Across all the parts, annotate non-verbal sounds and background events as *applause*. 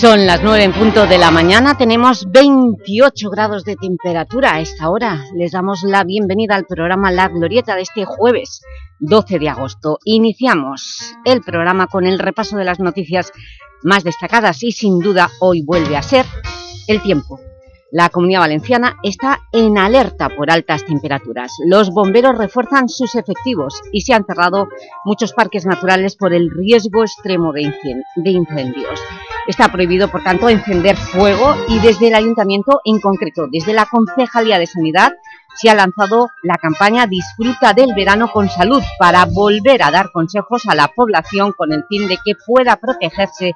Son las 9 en punto de la mañana, tenemos 28 grados de temperatura a esta hora. Les damos la bienvenida al programa La Glorieta de este jueves 12 de agosto. Iniciamos el programa con el repaso de las noticias más destacadas y sin duda hoy vuelve a ser el tiempo. La Comunidad Valenciana está en alerta por altas temperaturas. Los bomberos refuerzan sus efectivos y se han cerrado muchos parques naturales por el riesgo extremo de incendios. Está prohibido, por tanto, encender fuego y desde el Ayuntamiento, en concreto desde la Concejalía de Sanidad, se ha lanzado la campaña Disfruta del verano con salud para volver a dar consejos a la población con el fin de que pueda protegerse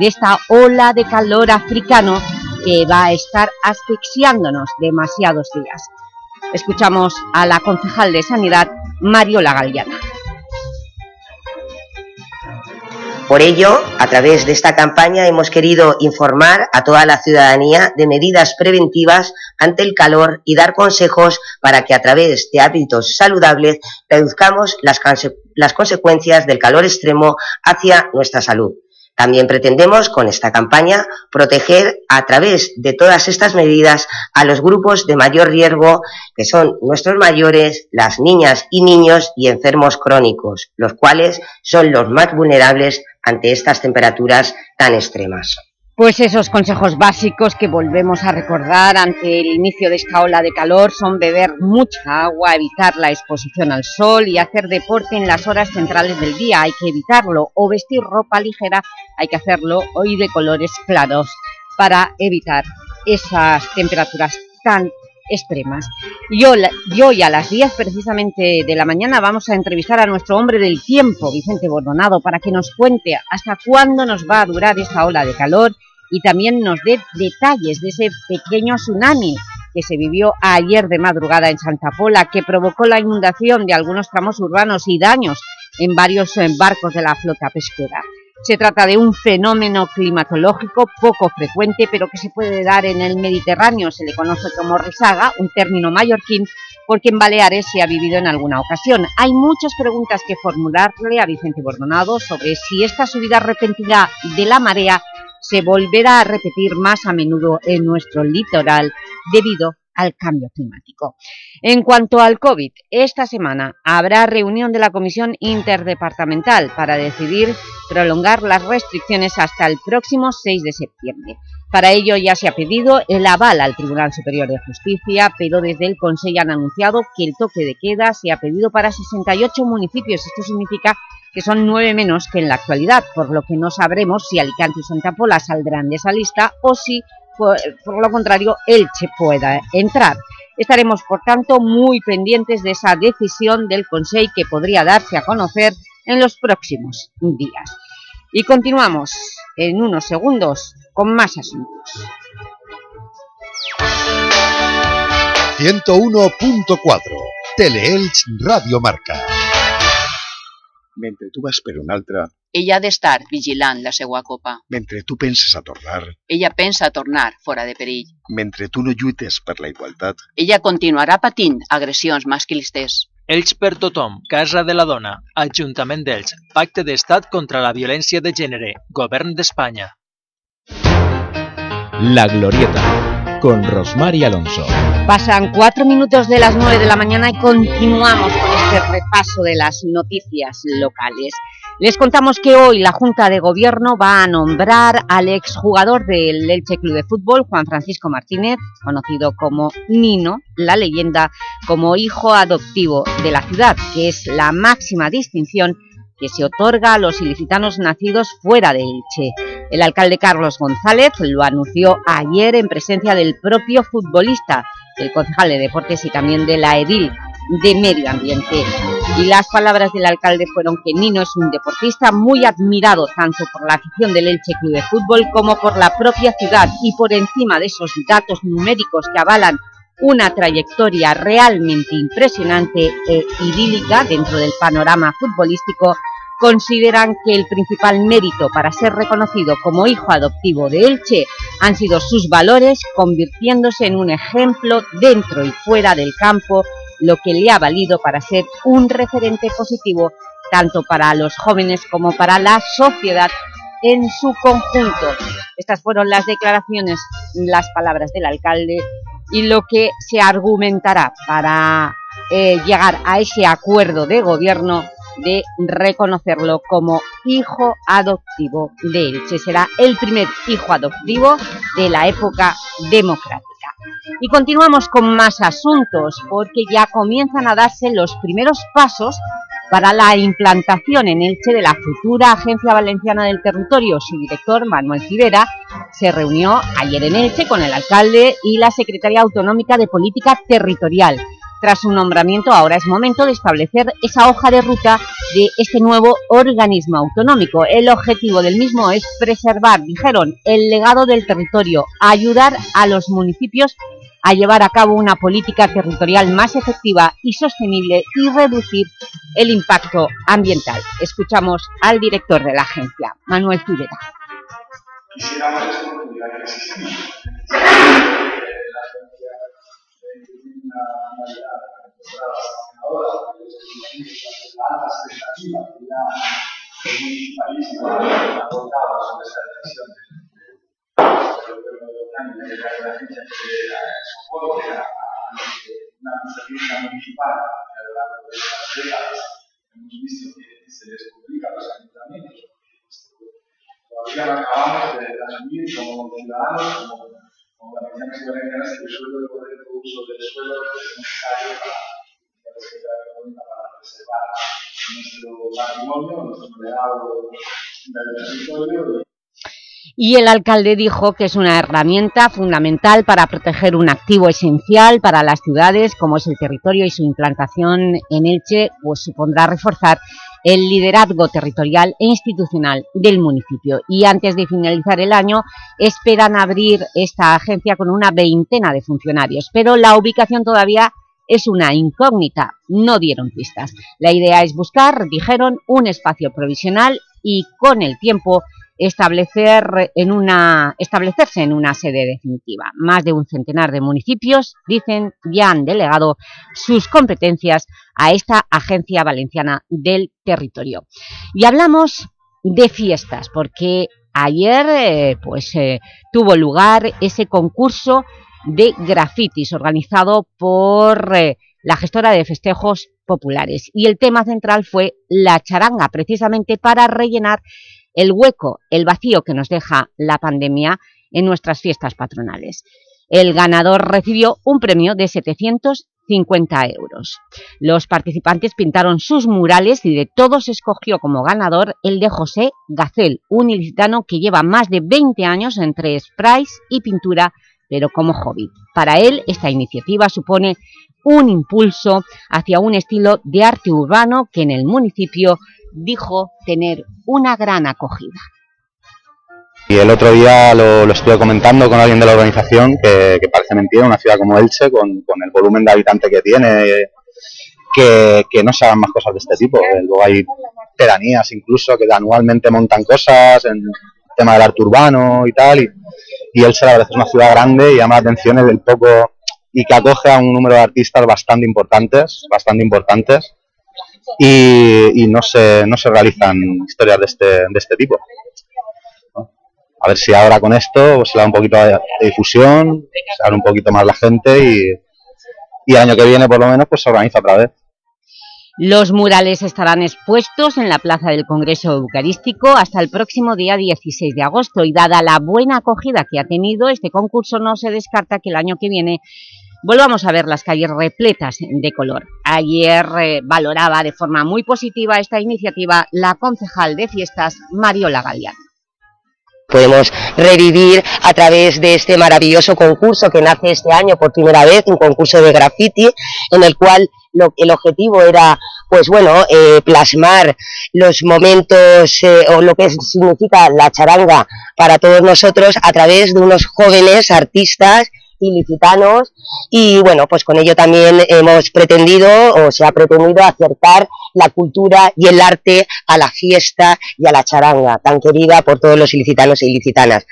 de esta ola de calor africano que va a estar asfixiándonos demasiados días. Escuchamos a la concejal de Sanidad, Mariola Galeana. Por ello, a través de esta campaña hemos querido informar a toda la ciudadanía de medidas preventivas ante el calor y dar consejos para que a través de hábitos saludables reduzcamos las, las consecuencias del calor extremo hacia nuestra salud. También pretendemos con esta campaña proteger a través de todas estas medidas a los grupos de mayor riesgo que son nuestros mayores, las niñas y niños y enfermos crónicos, los cuales son los más vulnerables ante estas temperaturas tan extremas. Pues esos consejos básicos que volvemos a recordar ante el inicio de esta ola de calor son beber mucha agua, evitar la exposición al sol y hacer deporte en las horas centrales del día. Hay que evitarlo. O vestir ropa ligera, hay que hacerlo hoy de colores claros para evitar esas temperaturas tan extremas. Y hoy, a las 10 precisamente de la mañana vamos a entrevistar a nuestro hombre del tiempo, Vicente Bordonado, para que nos cuente hasta cuándo nos va a durar esta ola de calor y también nos dé detalles de ese pequeño tsunami que se vivió ayer de madrugada en Santa Pola, que provocó la inundación de algunos tramos urbanos y daños en varios eh, barcos de la flota pesquera. Se trata de un fenómeno climatológico poco frecuente, pero que se puede dar en el Mediterráneo. Se le conoce como resaga, un término mallorquín, porque en Baleares se ha vivido en alguna ocasión. Hay muchas preguntas que formularle a Vicente Bordonado sobre si esta subida repentina de la marea se volverá a repetir más a menudo en nuestro litoral debido al cambio climático. En cuanto al COVID, esta semana habrá reunión de la Comisión Interdepartamental para decidir prolongar las restricciones hasta el próximo 6 de septiembre. Para ello ya se ha pedido el aval al Tribunal Superior de Justicia, pero desde el Consejo han anunciado que el toque de queda se ha pedido para 68 municipios. Esto significa que son nueve menos que en la actualidad, por lo que no sabremos si Alicante y Santa Pola saldrán de esa lista o si por, lo contrario, Elche pueda entrar. Estaremos, por tanto, muy pendientes de esa decisión del Consejo que podría darse a conocer en los próximos días. Y continuamos en unos segundos con más asuntos. 101.4 Teleelch Radio Marca Mentre tu vas per un altre... Ella ha d'estar vigilant la seva copa. Mentre tu penses a tornar... Ella pensa a tornar fora de perill. Mentre tu no lluites per la igualtat... Ella continuarà patint agressions masclistes. Ells per tothom, Casa de la Dona, Ajuntament d'Elx, Pacte d'Estat contra la Violència de Gènere, Govern d'Espanya. La Glorieta, con Rosmar y Alonso. Pasan cuatro minutos de las nueve de la mañana y continuamos este repaso de las noticias locales. Les contamos que hoy la Junta de Gobierno va a nombrar al exjugador del Elche Club de Fútbol, Juan Francisco Martínez, conocido como Nino, la leyenda, como hijo adoptivo de la ciudad, que es la máxima distinción que se otorga a los ilicitanos nacidos fuera de Elche. El alcalde Carlos González lo anunció ayer en presencia del propio futbolista, el concejal de Deportes y también de la edil de Medio Ambiente. Y las palabras del alcalde fueron que Nino es un deportista muy admirado tanto por la afición del Elche Club de Fútbol como por la propia ciudad y por encima de esos datos numéricos que avalan una trayectoria realmente impresionante e idílica dentro del panorama futbolístico, consideran que el principal mérito para ser reconocido como hijo adoptivo de Elche han sido sus valores, convirtiéndose en un ejemplo dentro y fuera del campo, lo que le ha valido para ser un referente positivo tanto para los jóvenes como para la sociedad en su conjunto. Estas fueron las declaraciones, las palabras del alcalde y lo que se argumentará para eh, llegar a ese acuerdo de gobierno de reconocerlo como hijo adoptivo de Elche. Será el primer hijo adoptivo de la época democrática. Y continuamos con más asuntos, porque ya comienzan a darse los primeros pasos para la implantación en Elche de la futura Agencia Valenciana del Territorio. Su director, Manuel Civera, se reunió ayer en Elche con el alcalde y la Secretaría Autonómica de Política Territorial. Tras su nombramiento, ahora es momento de establecer esa hoja de ruta de este nuevo organismo autonómico. El objetivo del mismo es preservar, dijeron, el legado del territorio, ayudar a los municipios a llevar a cabo una política territorial más efectiva y sostenible y reducir el impacto ambiental. Escuchamos al director de la agencia, Manuel Civera. Quisiéramos. La una finalidad ahora, la alta expectativa que ya el municipalismo ha aportado sobre esta decisión del gobierno de Ocaña y de la agencia que soporte a una administración municipal que a lo largo de estas décadas hemos visto que se les complica a los ayuntamientos. Todavía no acabamos de asumir como ciudadanos, como, y el alcalde dijo que es una herramienta fundamental para proteger un activo esencial para las ciudades como es el territorio y su implantación en Elche pues supondrá reforzar el liderazgo territorial e institucional del municipio. Y antes de finalizar el año esperan abrir esta agencia con una veintena de funcionarios, pero la ubicación todavía es una incógnita, no dieron pistas. La idea es buscar, dijeron, un espacio provisional y con el tiempo establecer en una, establecerse en una sede definitiva. Más de un centenar de municipios, dicen, ya han delegado sus competencias a esta Agencia Valenciana del Territorio. Y hablamos de fiestas, porque ayer eh, pues, eh, tuvo lugar ese concurso de grafitis organizado por eh, la gestora de festejos populares. Y el tema central fue la charanga, precisamente para rellenar el hueco, el vacío que nos deja la pandemia en nuestras fiestas patronales. El ganador recibió un premio de 750 euros. Los participantes pintaron sus murales y de todos escogió como ganador el de José Gacel, un ilicitano que lleva más de 20 años entre sprays y pintura, pero como hobby. Para él, esta iniciativa supone un impulso hacia un estilo de arte urbano que en el municipio dijo tener una gran acogida. Y el otro día lo, estuve comentando con alguien de la organización que, parece mentira, una ciudad como Elche, con, el volumen de habitantes que tiene, que, no se hagan más cosas de este tipo. Luego hay pedanías incluso que anualmente montan cosas en el tema del arte urbano y tal. Y, y Elche la verdad es una ciudad grande y llama la atención el poco y que acoge a un número de artistas bastante importantes, bastante importantes y, no, se, no se realizan historias de este, de este tipo. A ver si ahora con esto pues, se da un poquito de difusión, se un poquito más la gente y, año que viene por lo menos pues se organiza otra vez. Los murales estarán expuestos en la Plaza del Congreso Eucarístico hasta el próximo día 16 de agosto y dada la buena acogida que ha tenido este concurso no se descarta que el año que viene volvamos a ver las calles repletas de color. Ayer eh, valoraba de forma muy positiva esta iniciativa la concejal de fiestas Mariola Galeano. Podemos revivir a través de este maravilloso concurso que nace este año por primera vez, un concurso de graffiti, en el cual el objetivo era pues bueno, eh, plasmar los momentos eh, o lo que significa la charanga para todos nosotros a través de unos jóvenes artistas ilicitanos y bueno, pues con ello también hemos pretendido o se ha pretendido acercar la cultura y el arte a la fiesta y a la charanga, tan querida por todos los ilicitanos e ilicitanas.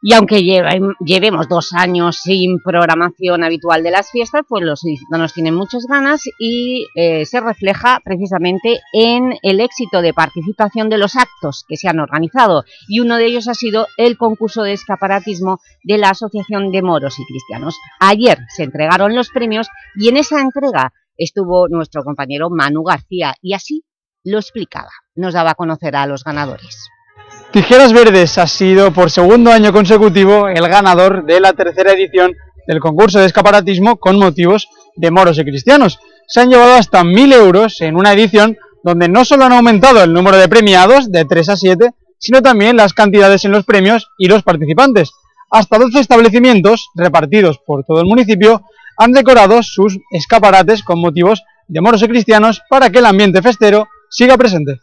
Y aunque llevemos dos años sin programación habitual de las fiestas, pues los ilicitanos tienen muchas ganas y eh, se refleja precisamente en el éxito de participación de los actos que se han organizado. Y uno de ellos ha sido el concurso de escaparatismo de la Asociación de Moros y Cristianos. Ayer se entregaron los premios y en esa entrega estuvo nuestro compañero Manu García y así lo explicaba, nos daba a conocer a los ganadores. Tijeras Verdes ha sido por segundo año consecutivo el ganador de la tercera edición del concurso de escaparatismo con motivos de moros y cristianos. Se han llevado hasta 1.000 euros en una edición donde no solo han aumentado el número de premiados de 3 a 7, sino también las cantidades en los premios y los participantes. Hasta 12 establecimientos, repartidos por todo el municipio, han decorado sus escaparates con motivos de moros y cristianos para que el ambiente festero siga presente.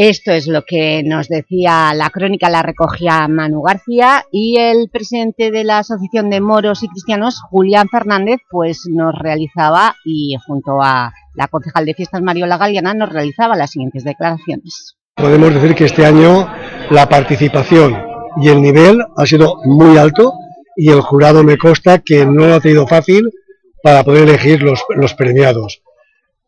Esto es lo que nos decía la crónica, la recogía Manu García y el presidente de la Asociación de Moros y Cristianos, Julián Fernández, pues nos realizaba, y junto a la concejal de Fiestas Mariola Galeana, nos realizaba las siguientes declaraciones. Podemos decir que este año la participación y el nivel ha sido muy alto y el jurado me consta que no lo ha tenido fácil para poder elegir los, premiados.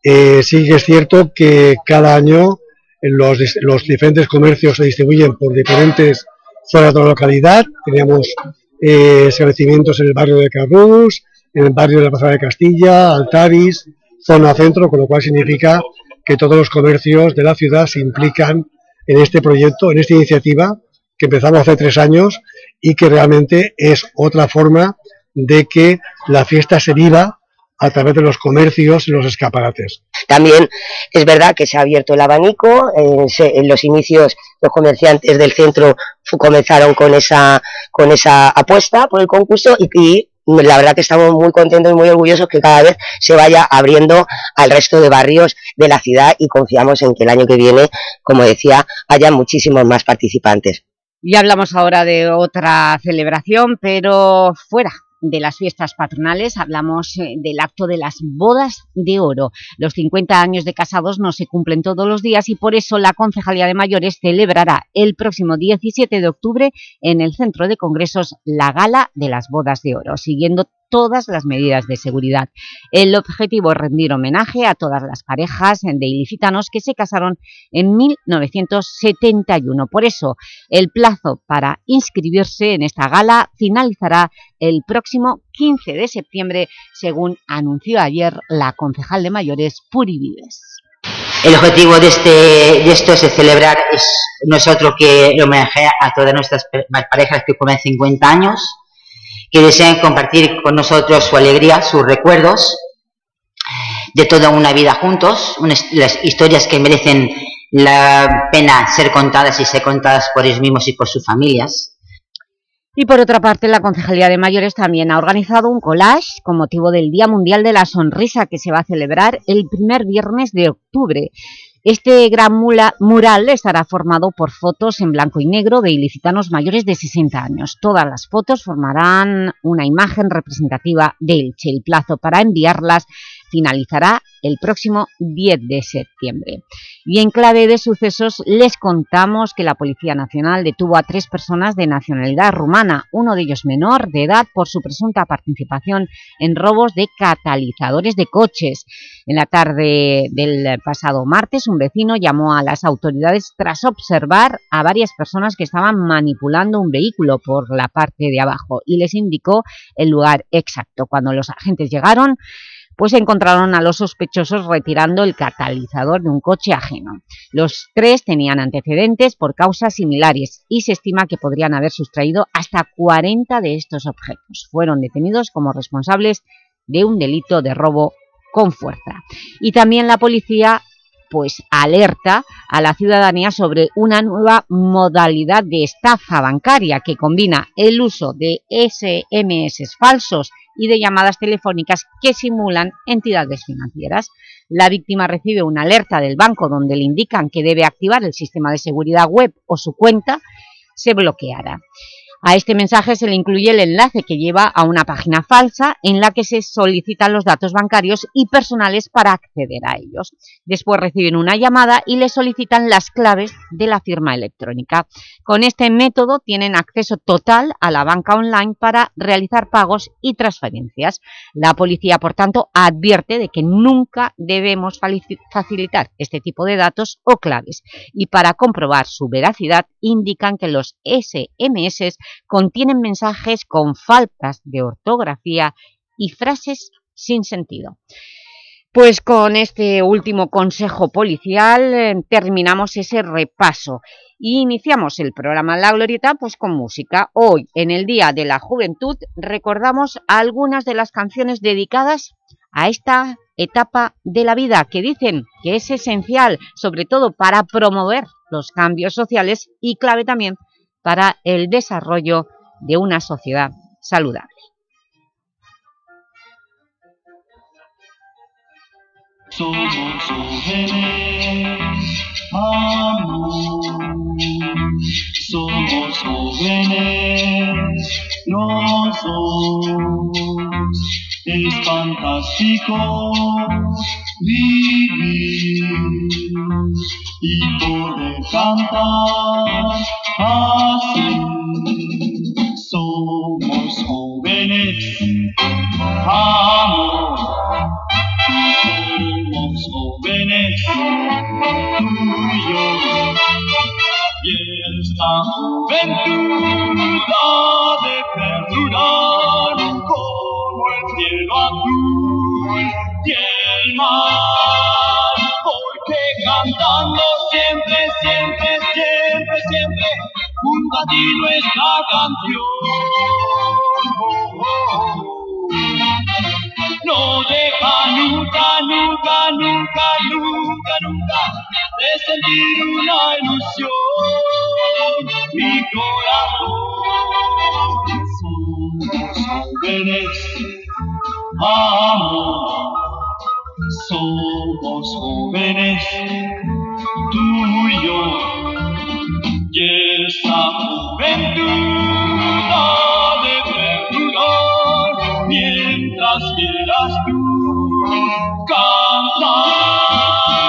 Eh, sí que es cierto que cada año los, los diferentes comercios se distribuyen por diferentes zonas de la localidad. Teníamos eh, establecimientos en el barrio de Carrús, en el barrio de la Plaza de Castilla, Altaris, zona centro, con lo cual significa que todos los comercios de la ciudad se implican en este proyecto, en esta iniciativa que empezamos hace tres años y que realmente es otra forma de que la fiesta se viva a través de los comercios y los escaparates. También es verdad que se ha abierto el abanico, en los inicios los comerciantes del centro comenzaron con esa, con esa apuesta por el concurso y, la verdad que estamos muy contentos y muy orgullosos que cada vez se vaya abriendo al resto de barrios de la ciudad y confiamos en que el año que viene, como decía, haya muchísimos más participantes. Y hablamos ahora de otra celebración, pero fuera de las fiestas patronales, hablamos eh, del acto de las bodas de oro. Los 50 años de casados no se cumplen todos los días y por eso la Concejalía de Mayores celebrará el próximo 17 de octubre en el Centro de Congresos la Gala de las Bodas de Oro, siguiendo todas las medidas de seguridad. El objetivo es rendir homenaje a todas las parejas de ilicitanos que se casaron en 1971. Por eso, el plazo para inscribirse en esta gala finalizará el próximo 15 de septiembre, según anunció ayer la concejal de mayores Puri Vives. El objetivo de, este, de esto es celebrar, es, no es otro que el homenaje a todas nuestras parejas que cumplen 50 años, que desean compartir con nosotros su alegría, sus recuerdos de toda una vida juntos, las historias que merecen la pena ser contadas y ser contadas por ellos mismos y por sus familias. Y por otra parte, la Concejalía de Mayores también ha organizado un collage con motivo del Día Mundial de la Sonrisa que se va a celebrar el primer viernes de octubre. Este gran mural estará formado por fotos en blanco y negro de ilicitanos mayores de 60 años. Todas las fotos formarán una imagen representativa del Elche. El plazo para enviarlas finalizará el próximo 10 de septiembre. Y en clave de sucesos les contamos que la Policía Nacional detuvo a tres personas de nacionalidad rumana, uno de ellos menor de edad por su presunta participación en robos de catalizadores de coches. En la tarde del pasado martes, un vecino llamó a las autoridades tras observar a varias personas que estaban manipulando un vehículo por la parte de abajo y les indicó el lugar exacto. Cuando los agentes llegaron, pues encontraron a los sospechosos retirando el catalizador de un coche ajeno. Los tres tenían antecedentes por causas similares y se estima que podrían haber sustraído hasta 40 de estos objetos. Fueron detenidos como responsables de un delito de robo con fuerza. Y también la policía pues alerta a la ciudadanía sobre una nueva modalidad de estafa bancaria que combina el uso de SMS falsos y de llamadas telefónicas que simulan entidades financieras. La víctima recibe una alerta del banco donde le indican que debe activar el sistema de seguridad web o su cuenta se bloqueará. A este mensaje se le incluye el enlace que lleva a una página falsa en la que se solicitan los datos bancarios y personales para acceder a ellos. Después reciben una llamada y le solicitan las claves de la firma electrónica. Con este método tienen acceso total a la banca online para realizar pagos y transferencias. La policía, por tanto, advierte de que nunca debemos facilitar este tipo de datos o claves y para comprobar su veracidad indican que los SMS contienen mensajes con faltas de ortografía y frases sin sentido. Pues con este último consejo policial eh, terminamos ese repaso y iniciamos el programa La Glorieta pues con música. Hoy, en el Día de la Juventud, recordamos algunas de las canciones dedicadas a esta etapa de la vida que dicen que es esencial, sobre todo para promover los cambios sociales y clave también para el desarrollo de una sociedad saludable. Somos jóvenes, amor. Somos jóvenes, no somos. Es fantástico vivir y poder cantar así. Somos jóvenes, amor. Somos jóvenes, tú y yo. Y esta juventud ha de perdurar como el cielo azul y el mar. Cantando siempre, siempre, siempre, siempre junto a ti nuestra canción. Oh, oh, oh. No deja nunca, nunca, nunca, nunca, nunca de sentir una ilusión. Mi corazón somos jóvenes, amor. Somos jóvenes, tú y yo. Y esta juventud ha de perdurar mientras quieras tú cantar.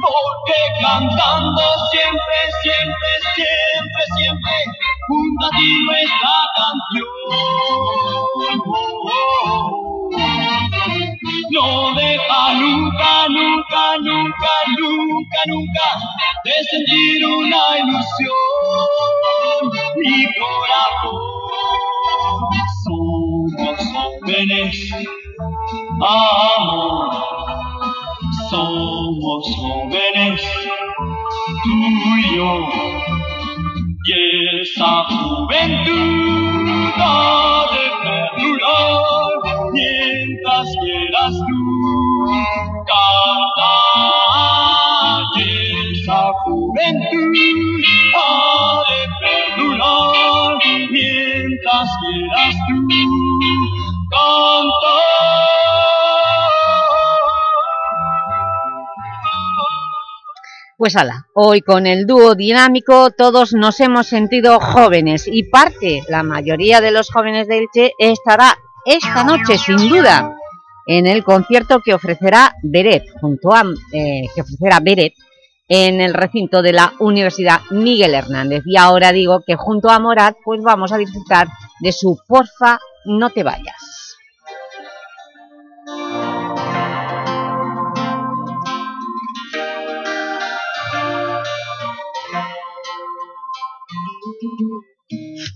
Porque cantando siempre, siempre, siempre, siempre, junto a ti nuestra canción. No deja nunca, nunca, nunca, nunca, nunca de sentir una ilusión. Mi corazón somos jóvenes, amor. Somos jóvenes, tú y yo, esa juventud ha de perdurar mientras quieras tú. Cantar. Y esa juventud ha de perdurar mientras quieras tú Pues ala, hoy con el dúo dinámico todos nos hemos sentido jóvenes y parte, la mayoría de los jóvenes de Elche estará esta noche sin duda en el concierto que ofrecerá Beret, junto a, eh, que ofrecerá Beret en el recinto de la Universidad Miguel Hernández. Y ahora digo que junto a Morat pues vamos a disfrutar de su Porfa, no te vayas.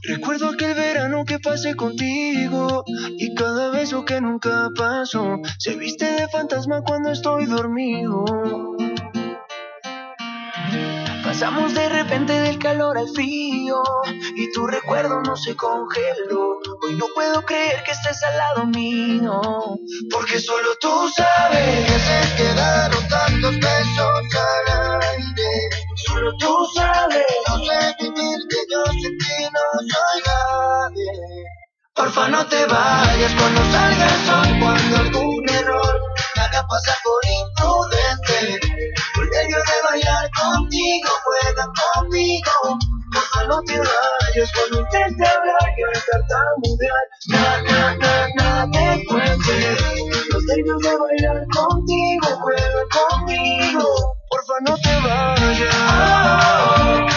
Recuerdo aquel verano que pasé contigo y cada beso que nunca pasó se viste de fantasma cuando estoy dormido. Pasamos de repente del calor al frío y tu recuerdo no se congeló. Hoy no puedo creer que estés al lado mío, porque solo tú sabes que se quedaron tantos besos al. Solo tú sabes. Porfa no te vayas cuando salga el sol, cuando algún error me haga pasar por imprudente. Por medio de bailar contigo, juega conmigo. Porfa no te vayas cuando intente hablar y al tartamudear. Na, na, na, na, te cuente. Los nervios de bailar contigo, juega conmigo. Porfa no te vayas.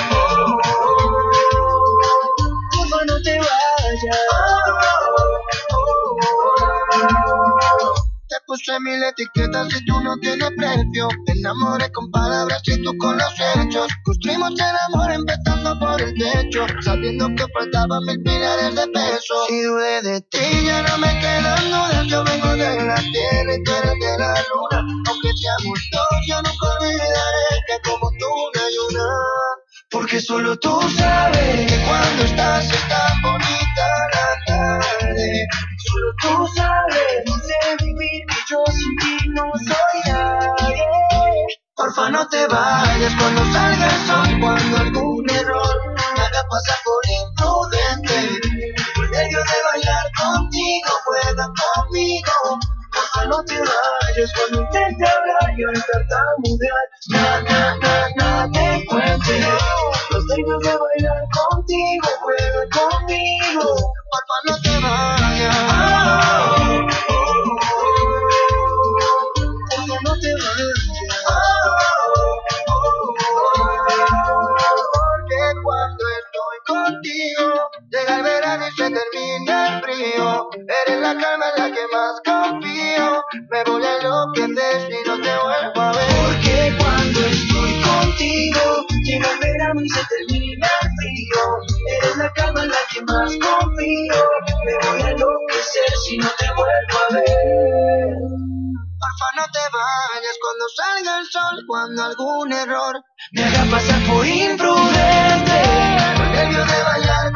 Puse mil etiquetas y tú no tienes precio. Te enamoré con palabras y tú con los hechos. Construimos el amor empezando por el techo. Sabiendo que faltaban mil pilares de peso. Si dudé de ti, ya no me quedan dudas. Yo vengo de la tierra y tú eres de la luna. Aunque seamos dos, yo nunca olvidaré que como tú no hay. Porque solo tú sabes que cuando estás es tan bonita la tarde. Solo tú sabes, no sé vivir yo sin no soy nadie. Porfa no te vayas cuando salga el sol, cuando algún error me haga por imprudente. Por medio de bailar contigo, juega conmigo. Porfa no te vayas cuando intente hablar y al tartamudear. Na, na, na, na, te cuente. Los nervios de bailar contigo, juega conmigo. Porfa no te vayas. Se termina el frío. Eres la calma en la que más confío. Me voy a enloquecer si no te vuelvo a ver. Porque cuando estoy contigo, llega el verano y se termina el frío. Eres la calma en la que más confío. Me voy a enloquecer si no te vuelvo a ver. Porfa no te vayas cuando salga el sol, cuando algún error me haga pasar por imprudente. Por medio de bailar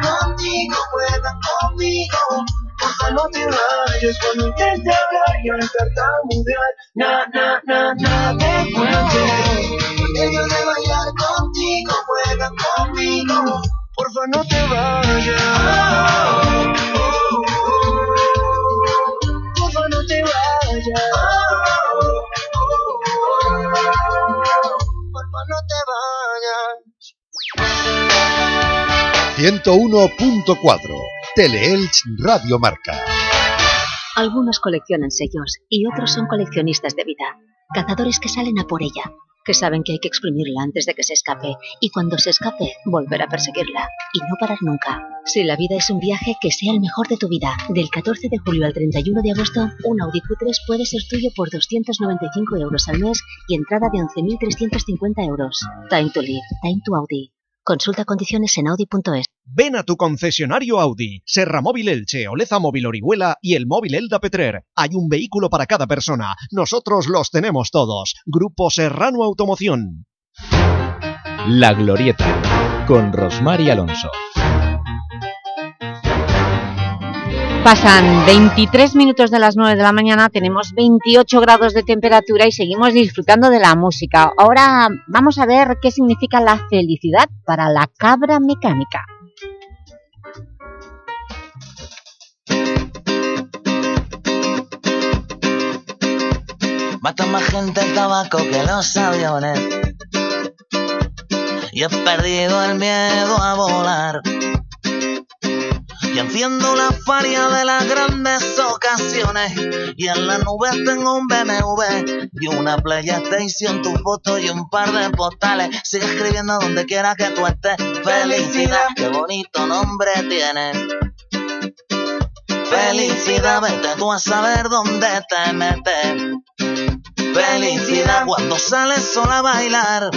contigo, juega conmigo. Porfa no te vayas cuando intente hablar y al tartamudear. Na, na, na, na, te cuente. Medio de bailar contigo, juega conmigo. Porfa no te vayas. 101.4 Teleelch Radio Marca. Algunos coleccionan sellos y otros son coleccionistas de vida, cazadores que salen a por ella, que saben que hay que exprimirla antes de que se escape y cuando se escape volver a perseguirla y no parar nunca. Si la vida es un viaje, que sea el mejor de tu vida. Del 14 de julio al 31 de agosto, un Audi Q3 puede ser tuyo por 295 euros al mes y entrada de 11.350 euros. Time to live, time to Audi. Consulta condiciones en audi.es. Ven a tu concesionario Audi, Serra Móvil Elche, Oleza Móvil Orihuela y el Móvil Elda Petrer. Hay un vehículo para cada persona. Nosotros los tenemos todos. Grupo Serrano Automoción. La Glorieta, con Rosmar y Alonso. Pasan 23 minutos de las 9 de la mañana, tenemos 28 grados de temperatura y seguimos disfrutando de la música. Ahora vamos a ver qué significa la felicidad para la cabra mecánica. Mata más gente el tabaco que los aviones. Y he perdido el miedo a volar. Y enciendo la faria de las grandes ocasiones. Y en la nube tengo un BMW y una PlayStation, tu foto y un par de postales. Sigue escribiendo donde quiera que tú estés. Felicidad, qué bonito nombre tienes. Felicidad, vete tú a saber dónde te metes. Felicidad cuando sales sola a bailar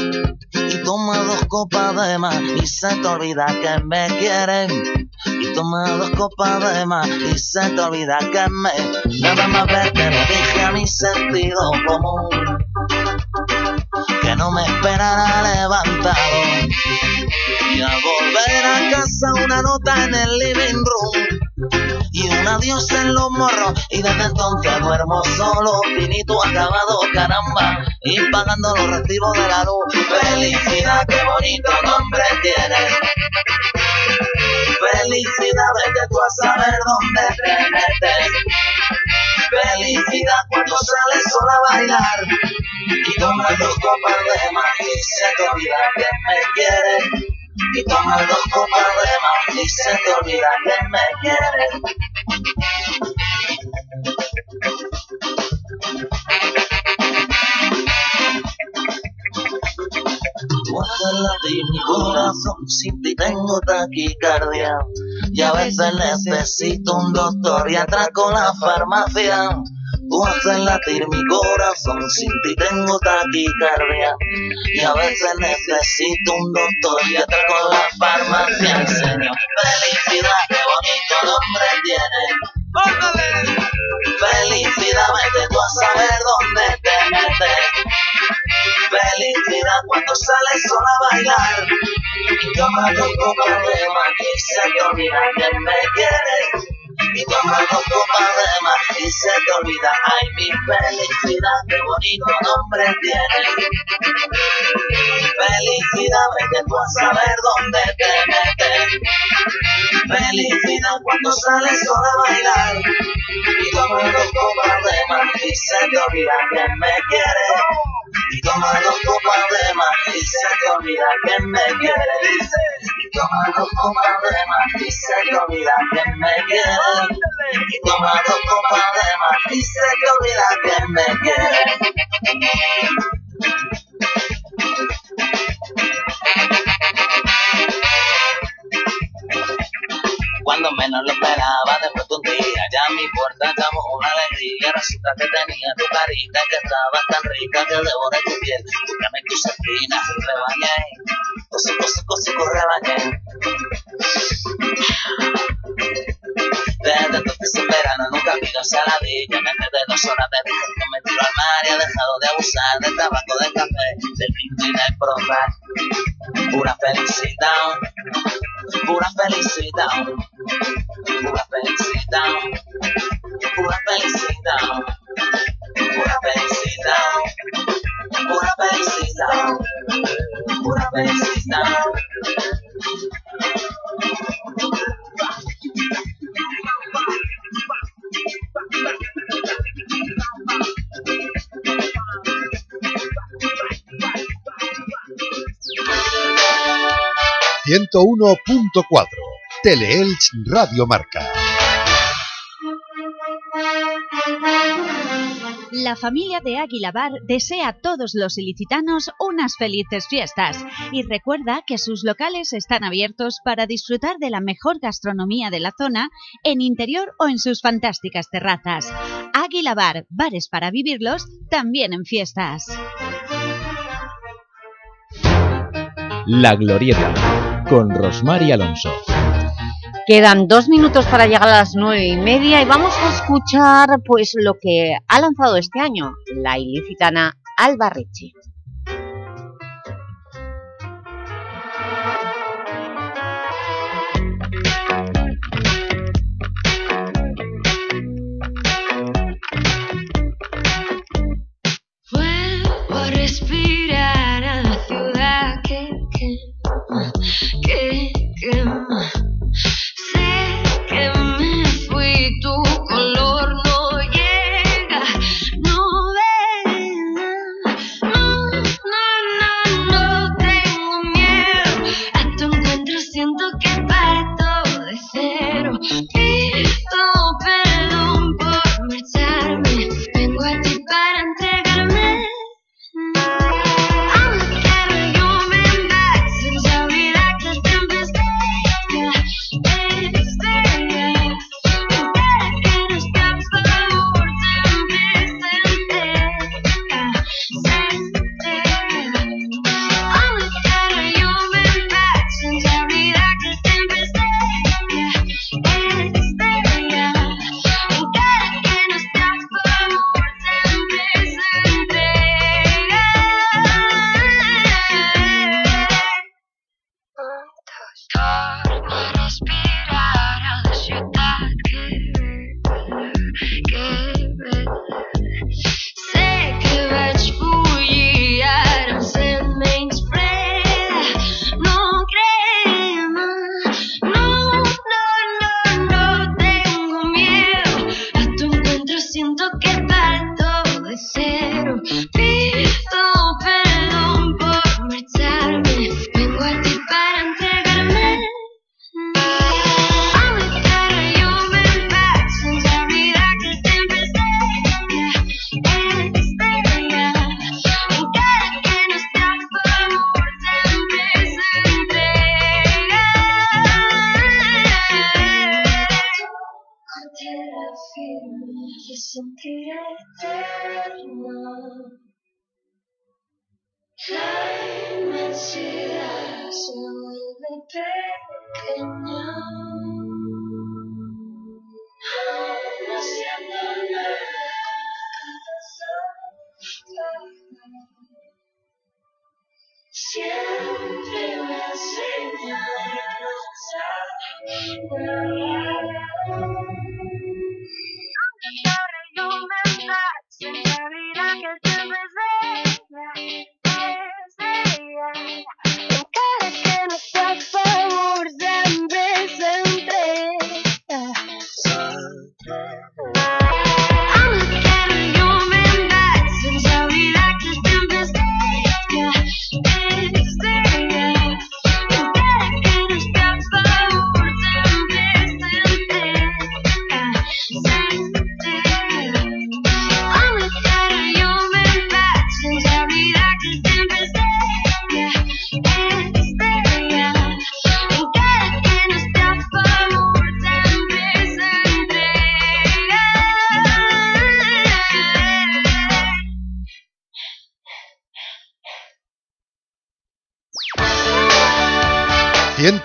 y toma dos copas de más y se te olvida que me quieren. Y toma dos copas de más y se te olvida que me Nada más verte lo dije a mi sentido común Que no me esperara levantado Y al volver a casa una nota en el living room y un adiós en los morros y desde entonces duermo solo, finito acabado, caramba, y pagando los recibos de la luz. Felicidad, qué bonito nombre tienes. Felicidad, vete tú a saber dónde te metes. Felicidad cuando sales sola a bailar y tomas dos copas de más y se te olvida que me quieres. Y tomas dos copas de más y se te olvida que me quieres. Latir mi corazón, sin ti tengo taquicardia. Y a veces necesito un doctor y atraco la farmacia. Tú haces latir mi corazón, sin ti tengo taquicardia. Y a veces necesito un doctor y atraco la farmacia. Señor, felicidad, qué bonito nombre tiene. Felicidad, vete tú a saber dónde te metes. Felicidad cuando sales sola a bailar y tomas dos copas de más y se te olvida que me quieres. Y tomas dos copas de más y se te olvida, ay mi felicidad, qué bonito nombre tiene. Felicidad, vete tú a saber dónde te metes. Felicidad cuando sales sola a bailar y tomas dos copas de más y se te olvida que me quieres. Y toma dos copas de más y se te olvida que me quieres. Y toma dos copas de más y se te olvida que me quieres. Y toma dos copas de más y se te olvida que me quieres. Cuando menos lo esperaba, después de un día, ya mi puerta llamó una alegría. Resulta que tenía tu carita, que estaba tan rica que devoré tu piel. Búscame tus espinas y rebañé. Cosi, cosi, cosi, rebañé. Desde entonces en verano nunca pido saladilla. Me de dos horas de que me tiro al mar y he dejado de abusar del tabaco, del café, del pinto y del. Pura felicidad, pura felicidad, pura felicidad, pura felicidad, pura felicidad, pura felicidad, pura felicidad. Ciento uno punto cuatro Teleelch Radio Marca. La familia de Águila Bar desea a todos los ilicitanos unas felices fiestas y recuerda que sus locales están abiertos para disfrutar de la mejor gastronomía de la zona en interior o en sus fantásticas terrazas. Águila Bar, bares para vivirlos, también en fiestas. La Glorieta, con Rosmar y Alonso. Quedan dos minutos para llegar a las nueve y media y vamos a escuchar pues lo que ha lanzado este año la ilicitana Alba Ricci. Que quema.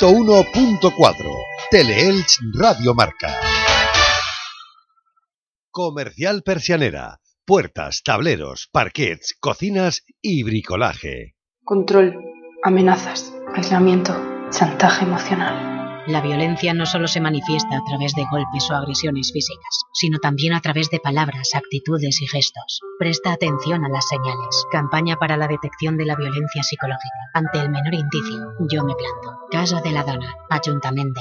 101.4 Teleelch Radio Marca. Comercial Persianera. Puertas, tableros, parquets, cocinas y bricolaje. Control, amenazas, aislamiento, chantaje emocional. La violencia no solo se manifiesta a través de golpes o agresiones físicas, sino también a través de palabras, actitudes y gestos. Presta atención a las señales. Campaña para la detección de la violencia psicológica. Ante el menor indicio, yo me planto. Casa de la Dona, Ayuntamiento.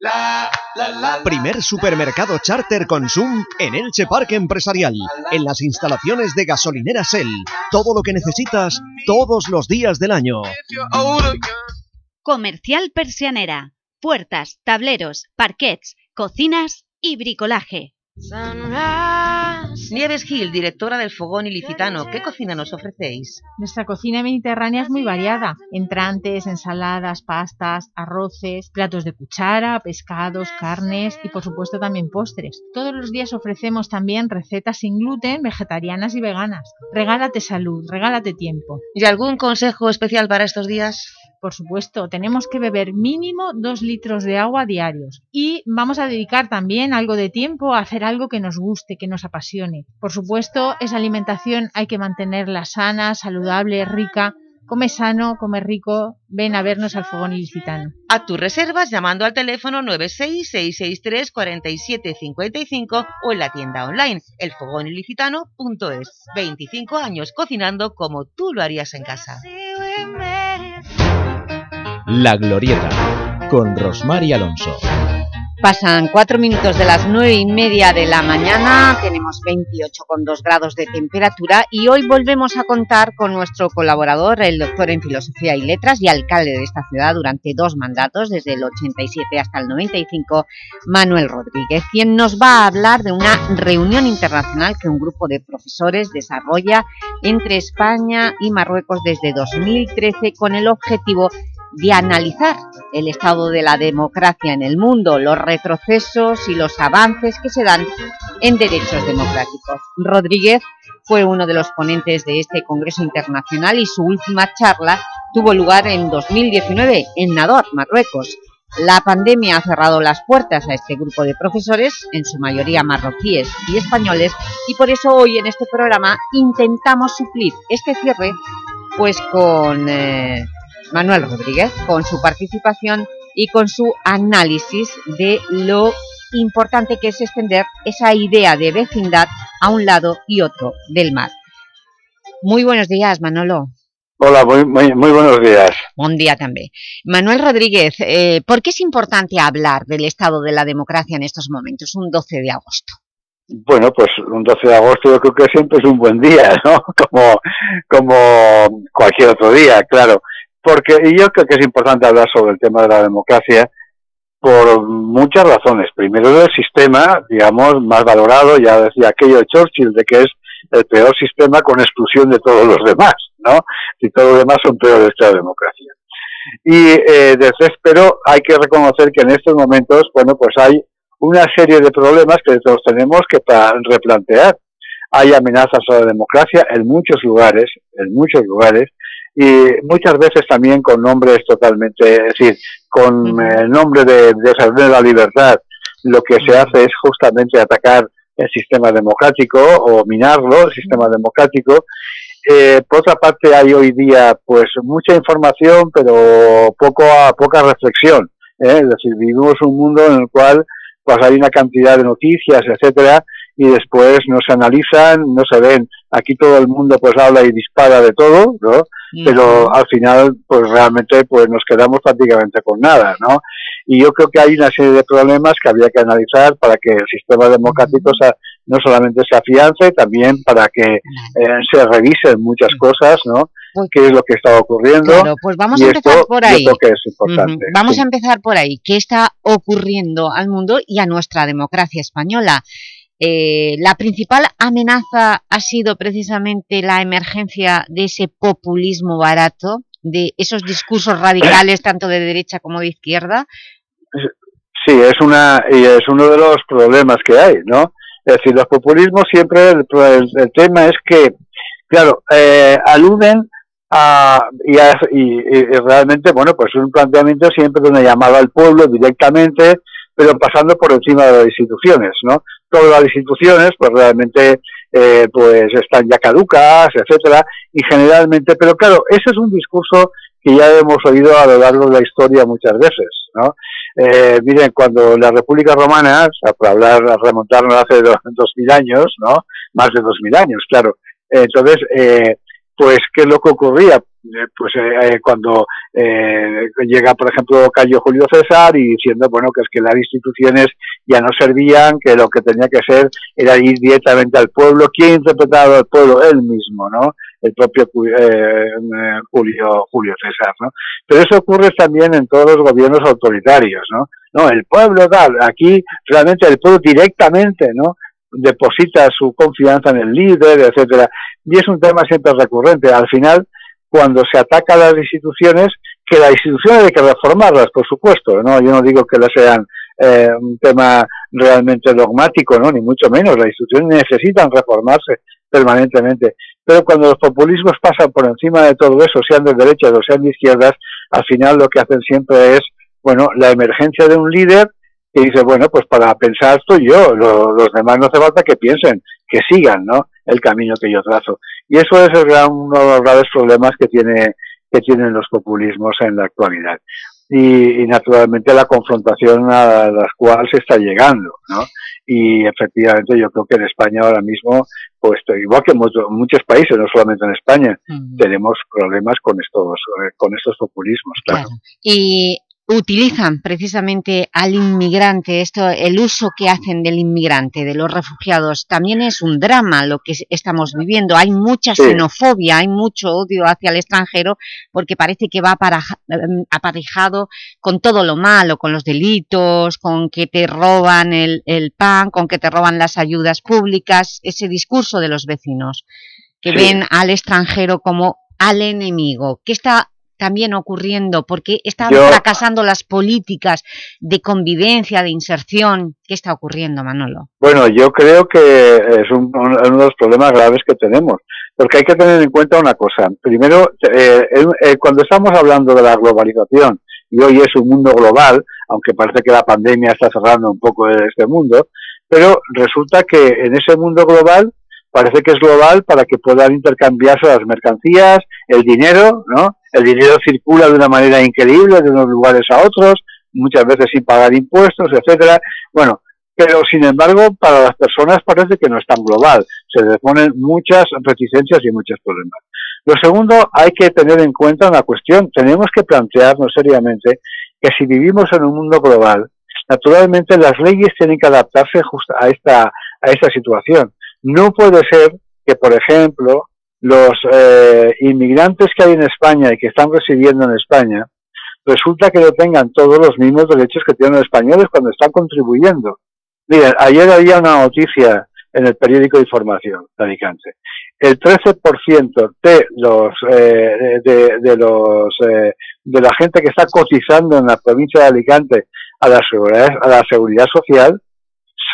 966-670-430. Primer supermercado charter Consum en Elche Parque Empresarial, en las instalaciones de gasolinera Shell. Todo lo que necesitas todos los días del año. Comercial Persianera. Puertas, tableros, parquets, cocinas y bricolaje. Nieves Gil, directora del Fogón Ilicitano, ¿qué cocina nos ofrecéis? Nuestra cocina mediterránea es muy variada. Entrantes, ensaladas, pastas, arroces, platos de cuchara, pescados, carnes y por supuesto también postres. Todos los días ofrecemos también recetas sin gluten, vegetarianas y veganas. Regálate salud, regálate tiempo. ¿Y algún consejo especial para estos días? Por supuesto, tenemos que beber mínimo dos litros de agua diarios y vamos a dedicar también algo de tiempo a hacer algo que nos guste, que nos apasione. Por supuesto, esa alimentación hay que mantenerla sana, saludable, rica. Come sano, come rico, ven a vernos al Fogón Ilicitano. A tus reservas llamando al teléfono 966634755 o en la tienda online elfogonilicitano.es. 25 años cocinando como tú lo harías en casa. La Glorieta, con Rosmar y Alonso. Pasan cuatro minutos de las nueve y media de la mañana, tenemos 28,2 grados de temperatura y hoy volvemos a contar con nuestro colaborador, el doctor en Filosofía y Letras y alcalde de esta ciudad durante dos mandatos, desde el 87 hasta el 95, Manuel Rodríguez, quien nos va a hablar de una reunión internacional que un grupo de profesores desarrolla entre España y Marruecos desde 2013 con el objetivo de analizar el estado de la democracia en el mundo, los retrocesos y los avances que se dan en derechos democráticos. Rodríguez fue uno de los ponentes de este Congreso Internacional y su última charla tuvo lugar en 2019 en Nador, Marruecos. La pandemia ha cerrado las puertas a este grupo de profesores, en su mayoría marroquíes y españoles, y por eso hoy en este programa intentamos suplir este cierre pues con... Eh, Manuel Rodríguez, con su participación y con su análisis de lo importante que es extender esa idea de vecindad a un lado y otro del mar. Muy buenos días, Manolo. Hola, muy, muy, muy buenos días. Buen día también. Manuel Rodríguez, eh, ¿por qué es importante hablar del estado de la democracia en estos momentos, un 12 de agosto? bueno, pues un 12 de agosto yo creo que siempre es un buen día, ¿no? *laughs* Como, como cualquier otro día, claro. Porque, y yo creo que es importante hablar sobre el tema de la democracia por muchas razones. Primero, el sistema, digamos, más valorado, ya decía aquello de Churchill, de que es el peor sistema con exclusión de todos los demás, ¿no? Si todos los demás son peores que la democracia. Y eh, desde pero hay que reconocer que en estos momentos, bueno, pues hay una serie de problemas que todos tenemos que replantear. Hay amenazas a la democracia en muchos lugares, en muchos lugares, y muchas veces también con nombres totalmente, es decir, con el nombre de, de la libertad, lo que se hace es justamente atacar el sistema democrático o minarlo, el sistema democrático. Eh, por otra parte, hay hoy día pues mucha información, pero poco a poca reflexión. ¿eh? Es decir, vivimos un mundo en el cual pues hay una cantidad de noticias, etcétera, y después no se analizan, no se ven. Aquí todo el mundo pues habla y dispara de todo, ¿no? Pero al final pues realmente pues nos quedamos prácticamente con nada, ¿no? Y yo creo que hay una serie de problemas que habría que analizar para que el sistema democrático no solamente se afiance, también para que eh, se revisen muchas cosas, ¿no? qué es lo que está ocurriendo. pues vamos y a empezar esto por yo ahí. creo que es importante. Vamos sí. a empezar por ahí. ¿Qué está ocurriendo al mundo y a nuestra democracia española? Eh, la principal amenaza ha sido precisamente la emergencia de ese populismo barato, de esos discursos radicales tanto de derecha como de izquierda. Sí, es una es uno de los problemas que hay, ¿no? Es decir, los populismos siempre el, tema es que, claro, eh, aluden a, y realmente, bueno, pues un planteamiento siempre de una llamada al pueblo directamente, pero pasando por encima de las instituciones, ¿no? Todas las instituciones, pues realmente, eh, pues están ya caducas, etcétera, y generalmente, pero claro, ese es un discurso que ya hemos oído a lo largo de la historia muchas veces, ¿no? Eh, miren, cuando la República Romana, o hablar, remontarnos hace dos, dos mil años, ¿no? Más de dos mil años, claro. Entonces, eh, pues, ¿qué es lo que ocurría? Eh, Pues eh, eh, cuando eh, llega, por ejemplo, Cayo Julio César y diciendo, bueno, que es que las instituciones ya no servían, que lo que tenía que ser era ir directamente al pueblo. ¿Quién interpretaba al pueblo? Él mismo, ¿no? El propio eh, eh, Julio, Julio César, ¿no? Pero eso ocurre también en todos los gobiernos autoritarios, ¿no? No, el pueblo tal, aquí realmente el pueblo directamente, ¿no? deposita su confianza en el líder, etcétera. Y es un tema siempre recurrente. Al final, cuando se ataca a las instituciones, que las instituciones hay que reformarlas, por supuesto, ¿no? Yo no digo que las sean eh, un tema realmente dogmático, ¿no? Ni mucho menos. Las instituciones necesitan reformarse permanentemente. Pero cuando los populismos pasan por encima de todo eso, sean de derechas o sean de izquierdas, al final lo que hacen siempre es, bueno, la emergencia de un líder que dice, bueno, pues para pensar estoy yo, lo- los demás no hace falta que piensen, que sigan, ¿no? El camino que yo trazo. Y eso es el gran- uno de los graves problemas que tiene que tienen los populismos en la actualidad. Y, y naturalmente la confrontación a la cual se está llegando, ¿no? Y efectivamente yo creo que en España ahora mismo, pues igual que en mucho- muchos países, no solamente en España, tenemos problemas con estos, con estos populismos, claro. y utilizan precisamente al inmigrante, esto, el uso que hacen del inmigrante, de los refugiados, también es un drama lo que es- estamos viviendo. Hay mucha xenofobia, hay mucho odio hacia el extranjero porque parece que va em, aparejado con todo lo malo, con los delitos, con que te roban el, el pan, con que te roban las ayudas públicas, ese discurso de los vecinos que Sí. ven al extranjero como al enemigo. ¿Qué está también ocurriendo? porque están Yo- fracasando las políticas de convivencia, de inserción? ¿Qué está ocurriendo, Manolo? Bueno, yo creo que es un- un- uno de los problemas graves que tenemos, porque hay que tener en cuenta una cosa. Primero, eh, eh, cuando estamos hablando de la globalización, y hoy es un mundo global, aunque parece que la pandemia está cerrando un poco este mundo, pero resulta que en ese mundo global parece que es global para que puedan intercambiarse las mercancías, el dinero, ¿no? El dinero circula de una manera increíble de unos lugares a otros, muchas veces sin pagar impuestos, etcétera. Bueno, pero sin embargo, para las personas parece que no es tan global. Se le ponen muchas reticencias y muchos problemas. Lo segundo, hay que tener en cuenta una cuestión. Tenemos que plantearnos seriamente que si vivimos en un mundo global, naturalmente las leyes tienen que adaptarse justo a esta a esta situación. No puede ser que, por ejemplo, los eh, inmigrantes que hay en España y que están residiendo en España, resulta que no tengan todos los mismos derechos que tienen los españoles cuando están contribuyendo. Miren, ayer había una noticia en el periódico de información de Alicante. El 13% de los eh, de, de los eh, de la gente que está cotizando en la provincia de Alicante a la seguridad a la seguridad social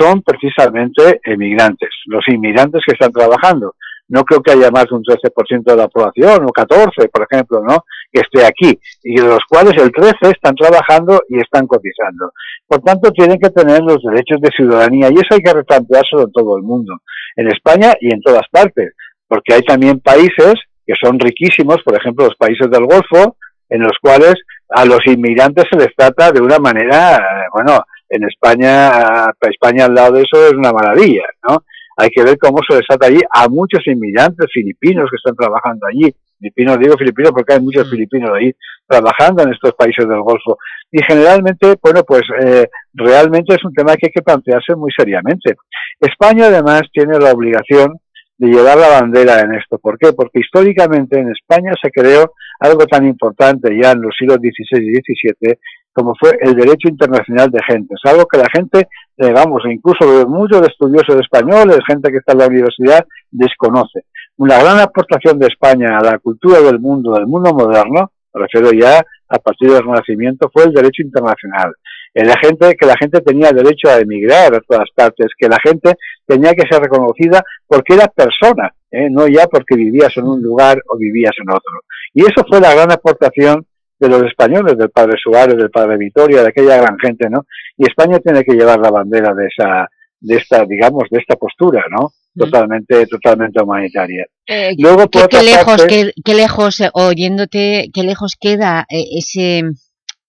son precisamente emigrantes, los inmigrantes que están trabajando. No creo que haya más de un 13% de la población, o 14, por ejemplo, ¿no? que esté aquí, y de los cuales el 13 están trabajando y están cotizando. Por tanto, tienen que tener los derechos de ciudadanía, y eso hay que replanteárselo en todo el mundo, en España y en todas partes, porque hay también países que son riquísimos, por ejemplo, los países del Golfo, en los cuales a los inmigrantes se les trata de una manera, eh, bueno, en España, España al lado de eso es una maravilla, ¿no? Hay que ver cómo se les trata allí a muchos inmigrantes filipinos que están trabajando allí. Filipinos, digo filipinos porque hay muchos filipinos ahí trabajando en estos países del Golfo. Y generalmente, bueno, pues eh, realmente es un tema que hay que plantearse muy seriamente. España además tiene la obligación de llevar la bandera en esto. ¿Por qué? Porque históricamente en España se creó algo tan importante ya en los siglos XVI y XVII como fue el derecho internacional de gente. Es algo que la gente, digamos, incluso muchos estudiosos españoles, gente que está en la universidad, desconoce. Una gran aportación de España a la cultura del mundo, del mundo moderno, me refiero ya a partir del Renacimiento, fue el derecho internacional. La gente, que la gente tenía derecho a emigrar a todas partes, que la gente tenía que ser reconocida porque era persona, ¿eh? no ya porque vivías en un lugar o vivías en otro. Y eso fue la gran aportación de los españoles, del padre Suárez, del padre Vitoria, de aquella gran gente, ¿no? Y España tiene que llevar la bandera de esa, de esta, digamos, de esta postura, ¿no? Totalmente, totalmente humanitaria. Eh, Luego, por ¿qué, otra qué lejos, qué, qué lejos, eh, oyéndote, qué lejos queda eh, ese,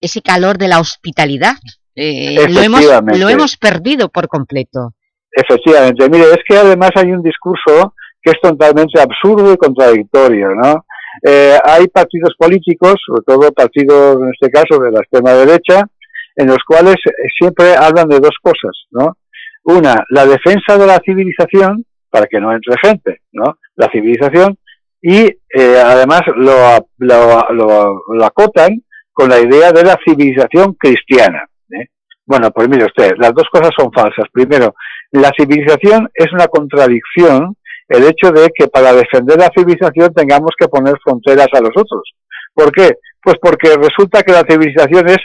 ese calor de la hospitalidad? Eh, lo, hemos, lo hemos perdido por completo. Efectivamente, mire, es que además hay un discurso que es totalmente absurdo y contradictorio, ¿no? Eh, hay partidos políticos, sobre todo partidos, en este caso, de la extrema derecha, en los cuales eh, siempre hablan de dos cosas, ¿no? Una, la defensa de la civilización, para que no entre gente, ¿no? La civilización, y eh, además lo, lo, lo, lo acotan con la idea de la civilización cristiana. ¿eh? Bueno, pues mire usted, las dos cosas son falsas. Primero, la civilización es una contradicción el hecho de que para defender la civilización tengamos que poner fronteras a los otros. ¿Por qué? Pues porque resulta que la civilización es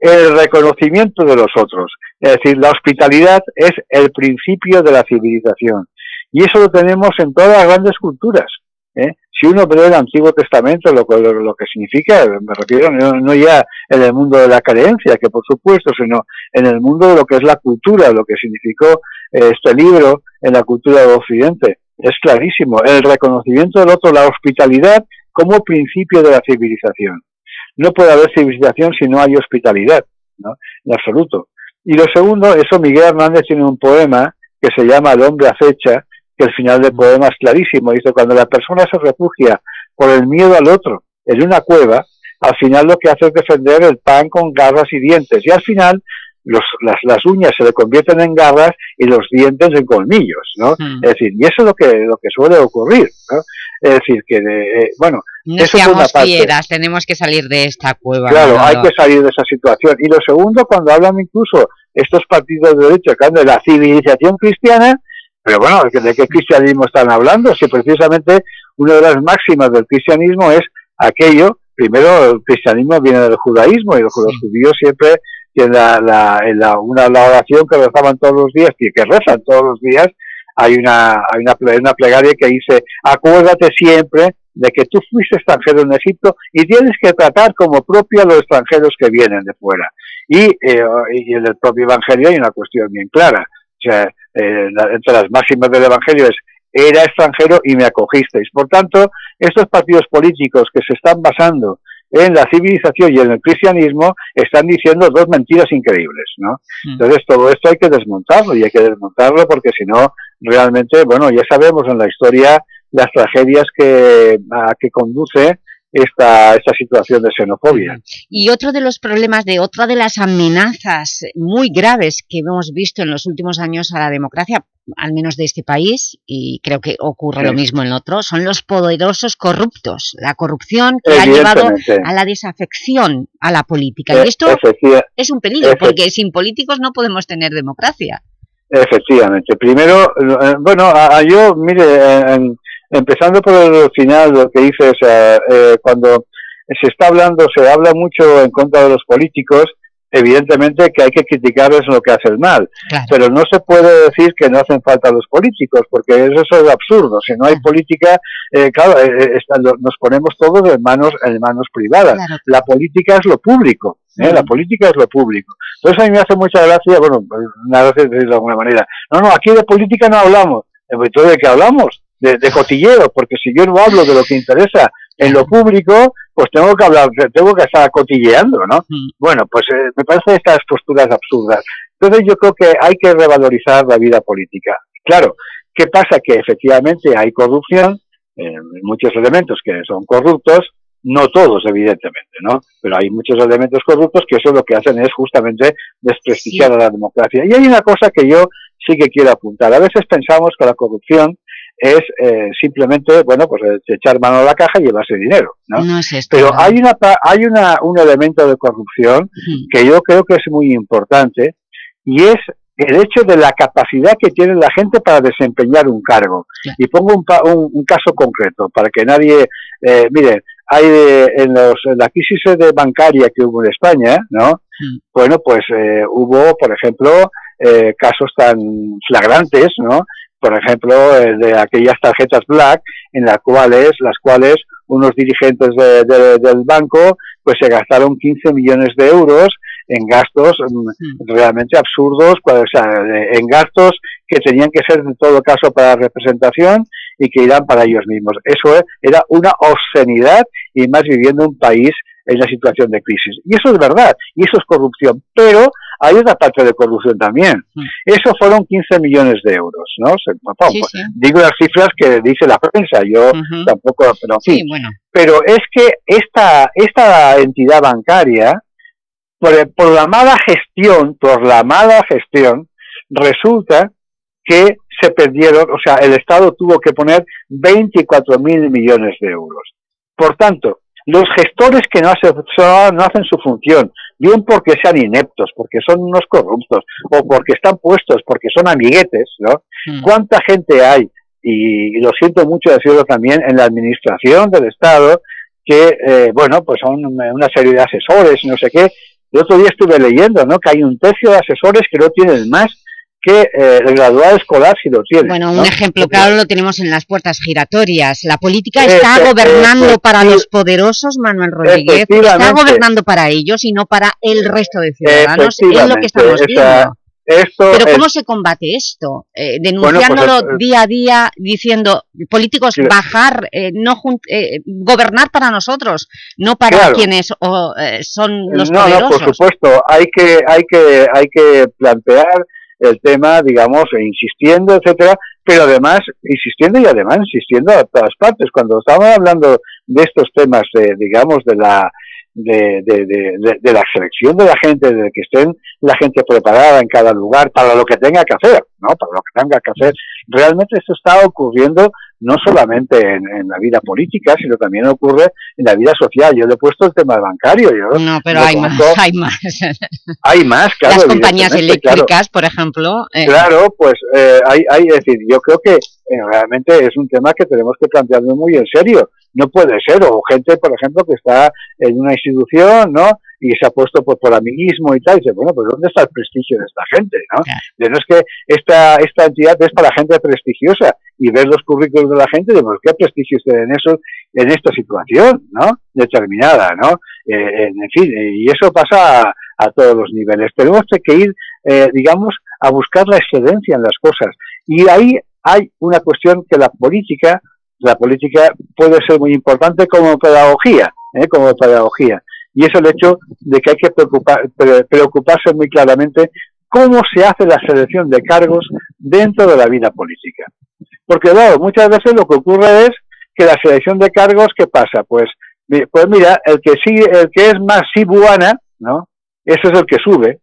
el reconocimiento de los otros. Es decir, la hospitalidad es el principio de la civilización. Y eso lo tenemos en todas las grandes culturas. ¿eh? Si uno ve el Antiguo Testamento, lo, lo, lo que significa, me refiero no, no ya en el mundo de la creencia, que por supuesto, sino en el mundo de lo que es la cultura, lo que significó eh, este libro en la cultura del Occidente. Es clarísimo, el reconocimiento del otro, la hospitalidad como principio de la civilización. No puede haber civilización si no hay hospitalidad, ¿no? En absoluto. Y lo segundo, eso Miguel Hernández tiene un poema que se llama El hombre acecha, que el final del poema es clarísimo. Dice, cuando la persona se refugia por el miedo al otro en una cueva, al final lo que hace es defender el pan con garras y dientes. Y al final los, las, las uñas se le convierten en garras y los dientes en colmillos, ¿no? Es decir, y eso es lo que, lo que suele ocurrir, ¿no? Es decir, que, eh, bueno, No eso por una seamos parte. fieras, tenemos que salir de esta cueva. Claro, hay que salir de esa situación. Y lo segundo, cuando hablan incluso estos partidos de derecha que de la civilización cristiana, pero bueno, ¿de qué- ¿de qué cristianismo están hablando? Si precisamente una de las máximas del cristianismo es aquello, primero el cristianismo viene del judaísmo y los, los judíos siempre tienen la, la, en la- una, la oración que rezaban todos los días, que, que rezan todos los días, hay una, hay una, una plegaria que dice, acuérdate siempre de que tú fuiste extranjero en Egipto y tienes que tratar como propio a los extranjeros que vienen de fuera. Y, eh, y en el propio Evangelio hay una cuestión bien clara. O sea, eh, entre las máximas del Evangelio es, era extranjero y me acogisteis. Por tanto, estos partidos políticos que se están basando en la civilización y en el cristianismo están diciendo dos mentiras increíbles, ¿no? Entonces todo esto hay que desmontarlo y hay que desmontarlo porque si no, realmente, bueno, ya sabemos en la historia las tragedias que, a que conduce esta, esta situación de xenofobia. Y otro de los problemas, de otra de las amenazas muy graves que hemos visto en los últimos años a la democracia, al menos de este país, y creo que ocurre Sí. lo mismo en otros, son los poderosos corruptos, la corrupción que ha llevado a la desafección a la política. E- Y esto es un peligro, porque sin políticos no podemos tener democracia. Efectivamente. Primero, eh, bueno, a- a yo, mire, eh, en- empezando por el final, lo que dices, eh, eh, cuando se está hablando, se habla mucho en contra de los políticos, evidentemente que hay que criticarles lo que hacen mal, pero no se puede decir que no hacen falta los políticos, porque eso es absurdo. Si no hay política, eh, claro, eh, eh, está- lo- nos ponemos todos en manos, en manos privadas. Claro. La política es lo público, ¿eh? la política es lo público. Entonces a mí me hace mucha gracia, bueno, una gracia de alguna manera. No, no, aquí de política no hablamos. ¿Entonces de qué hablamos? De, de cotilleo, porque si yo no hablo de lo que interesa en lo público, pues tengo que hablar, tengo que estar cotilleando, ¿no? Bueno, pues eh, me parecen estas posturas absurdas. Entonces yo creo que hay que revalorizar la vida política. Claro, ¿qué pasa? Que efectivamente hay corrupción, eh, muchos elementos que son corruptos, no todos, evidentemente, ¿no? Pero hay muchos elementos corruptos que eso lo que hacen es justamente desprestigiar a la democracia. Y hay una cosa que yo sí que quiero apuntar. A veces pensamos que la corrupción es eh, simplemente, bueno, pues eh, echar mano a la caja y llevarse dinero, ¿no? No es esto. Pero hay una hay una un elemento de corrupción que yo creo que es muy importante y es el hecho de la capacidad que tiene la gente para desempeñar un cargo. Y pongo un, un- un caso concreto para que nadie, eh, mire, hay de- en, los, en la crisis de bancaria que hubo en España, ¿no? Bueno, pues eh, hubo, por ejemplo, eh, casos tan flagrantes, ¿no? Por ejemplo, eh, de aquellas tarjetas black en las cuales, las cuales unos dirigentes de- de- del banco pues se gastaron 15 millones de euros en gastos mm, realmente absurdos, o sea, en gastos que tenían que ser en todo caso para representación y que irán para ellos mismos. Eso era una obscenidad y más viviendo un país en la situación de crisis. Y eso es verdad, y eso es corrupción, pero hay otra parte de corrupción también. Eso fueron 15 millones de euros, ¿no? Se- pues, Sí, sí. Digo las cifras que dice la prensa, yo tampoco, pero. Sí, bueno. Pero es que esta, esta entidad bancaria, por, por la mala gestión, por la mala gestión, resulta que se perdieron, o sea, el Estado tuvo que poner 24 mil millones de euros. Por tanto, los gestores que no, hace- no hacen su función, bien porque sean ineptos, porque son unos corruptos, o porque están puestos, porque son amiguetes, ¿no? ¿Cuánta gente hay? Y, y lo siento mucho decirlo también en la administración del Estado, que, eh, bueno, pues son una serie de asesores, no sé qué. El otro día estuve leyendo, ¿no? Que hay un tercio de asesores que no tienen más que eh, el graduado escolar si lo tiene. Bueno, ¿no? un ejemplo claro lo tenemos en las puertas giratorias. La política está Efe- gobernando para los poderosos, Manuel Rodríguez, está gobernando para ellos y no para el resto de ciudadanos, es lo que estamos esa- viendo. esto Pero ¿cómo se combate esto? Eh, Bueno, denunciándolo pues, eh, día a día, diciendo, políticos, Claro. bajar, eh, no eh, gobernar para nosotros, no para Claro. quienes o, eh, son los no, no, poderosos. por supuesto, hay que, hay que, hay que plantear el tema, digamos, insistiendo, etcétera, pero además, insistiendo y además insistiendo a todas partes. Cuando estamos hablando de estos temas, de, digamos, de la, de, de- de la selección de la gente, de que estén la gente preparada en cada lugar para lo que tenga que hacer, ¿no? Para lo que tenga que hacer. Realmente esto está ocurriendo no solamente en, en la vida política, sino también ocurre en la vida social. Yo le he puesto el tema bancario. Yo No, pero hay más, hay más. *laughs* Hay más, claro. Las compañías claro. eléctricas, por ejemplo. eh, Claro, pues eh, hay, hay, es decir, yo creo que eh, realmente es un tema que tenemos que plantearnos muy en serio. No puede ser, o gente, por ejemplo, que está en una institución, ¿no? Y se ha puesto pues, por amiguismo y tal, y dice, bueno, pues ¿dónde está el prestigio de esta gente, no? De no es que esta, esta entidad es para gente prestigiosa, y ver los currículos de la gente, de pues, qué prestigio tienen eso en esta situación, ¿no? Determinada, ¿no? Eh, en fin, eh, y eso pasa a, a todos los niveles. Tenemos que ir, eh, digamos, a buscar la excelencia en las cosas. Y ahí hay una cuestión que la política, la política puede ser muy importante como pedagogía, ¿eh? como pedagogía. Y es el hecho de que hay que preocupar, pre- preocuparse muy claramente cómo se hace la selección de cargos dentro de la vida política. Porque, claro, muchas veces lo que ocurre es que la selección de cargos, ¿qué pasa? Pues Pues mira, el que sí, el que es más sibuana, ¿no? Ese es el que sube,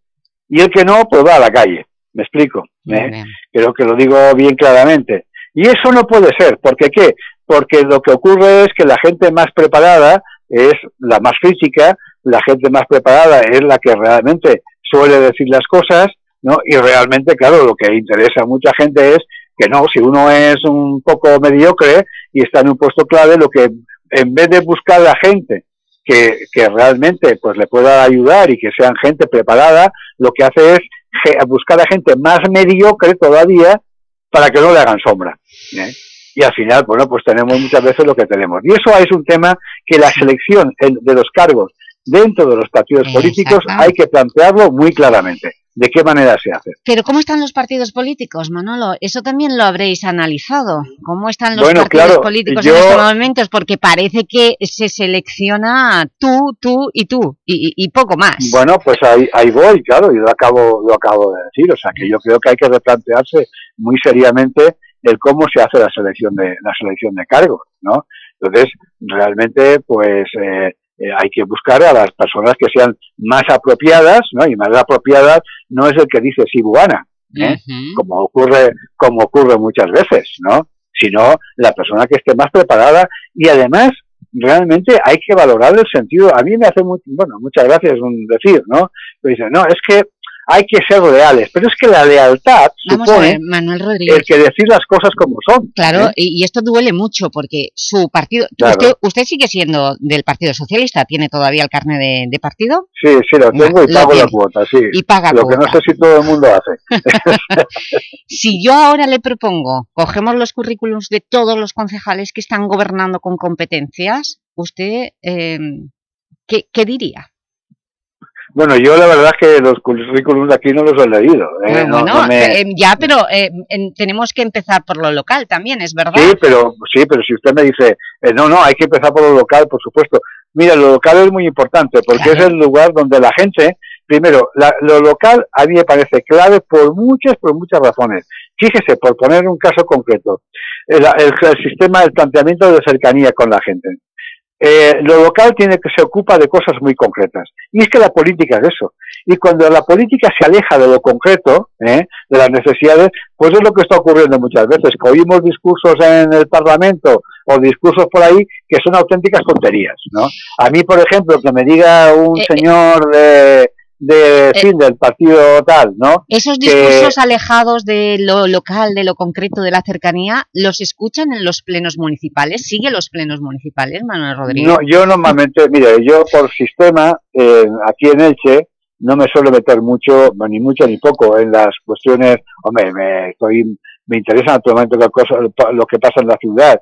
y el que no, pues va a la calle. ¿Me explico? ¿eh? Creo que lo digo bien claramente. Y eso no puede ser, ¿porque qué? Porque lo que ocurre es que la gente más preparada es la más crítica, la gente más preparada es la que realmente suele decir las cosas, ¿no? Y realmente, claro, lo que interesa a mucha gente es que no, si uno es un poco mediocre y está en un puesto clave, lo que en vez de buscar a gente que, que realmente pues le pueda ayudar y que sean gente preparada, lo que hace es buscar a gente más mediocre todavía para que no le hagan sombra. ¿eh? Y al final, bueno, pues tenemos muchas veces lo que tenemos. Y eso es un tema que la selección de los cargos dentro de los partidos políticos hay que plantearlo muy claramente. ¿De qué manera se hace? Pero ¿cómo están los partidos políticos, Manolo? Eso también lo habréis analizado. ¿Cómo están los Bueno, partidos claro, políticos yo- en estos momentos? Porque parece que se selecciona tú, tú y tú, y, y- y poco más. Bueno, pues ahí, ahí voy, claro, y lo acabo, lo acabo de decir. O sea, que yo creo que hay que replantearse muy seriamente el cómo se hace la selección de, la selección de cargos, ¿no? Entonces, realmente, pues, eh, eh, hay que buscar a las personas que sean más apropiadas, ¿no? Y más apropiadas no es el que dice Sibuana, ¿eh? como ocurre, como ocurre muchas veces, ¿no? Sino la persona que esté más preparada y además realmente hay que valorar el sentido. A mí me hace muy, bueno, muchas gracias un decir, ¿no? Pero dice, no, es que hay que ser leales, pero es que la lealtad Vamos a supone ver, Manuel Rodríguez. el que decir las cosas como son. Claro, ¿eh? y, esto duele mucho porque su partido... Claro. Usted, usted sigue siendo del Partido Socialista, ¿tiene todavía el carnet de, de partido? Sí, sí, lo tengo y Lo pago la tiene. cuota, sí. Y paga Lo que no cuota. sé si todo el mundo hace. *laughs* Si yo ahora le propongo, cogemos los currículums de todos los concejales que están gobernando con competencias, ¿usted eh, ¿qué, qué diría? Bueno, yo la verdad es que los currículums de aquí no los he leído. ¿eh? No- bueno, no me- eh, ya, pero eh, en- tenemos que empezar por lo local también, ¿es verdad? Sí, pero sí, pero si usted me dice, eh, no, no, hay que empezar por lo local, por supuesto. Mira, lo local es muy importante porque es el lugar donde la gente, primero, la- lo local a mí me parece clave por muchas, por muchas razones. Fíjese, por poner un caso concreto, el, el- el sistema del planteamiento de cercanía con la gente. Eh, lo local tiene que se ocupa de cosas muy concretas. Y es que la política es eso. Y cuando la política se aleja de lo concreto, ¿eh? de las necesidades, pues es lo que está ocurriendo muchas veces, que oímos discursos en el Parlamento o discursos por ahí que son auténticas tonterías, ¿no? A mí, por ejemplo, que me diga un Eh, señor de, de fin, del partido tal, ¿no? Esos Que- discursos alejados de lo local, de lo concreto, de la cercanía, ¿los escuchan en los plenos municipales? ¿Sigue los plenos municipales, Manuel Rodríguez? No, yo normalmente, mire, yo por sistema, eh, aquí en Elche, no me suelo meter mucho, ni mucho ni poco, en las cuestiones, hombre, me, estoy, me interesa naturalmente lo, lo que pasa en la ciudad,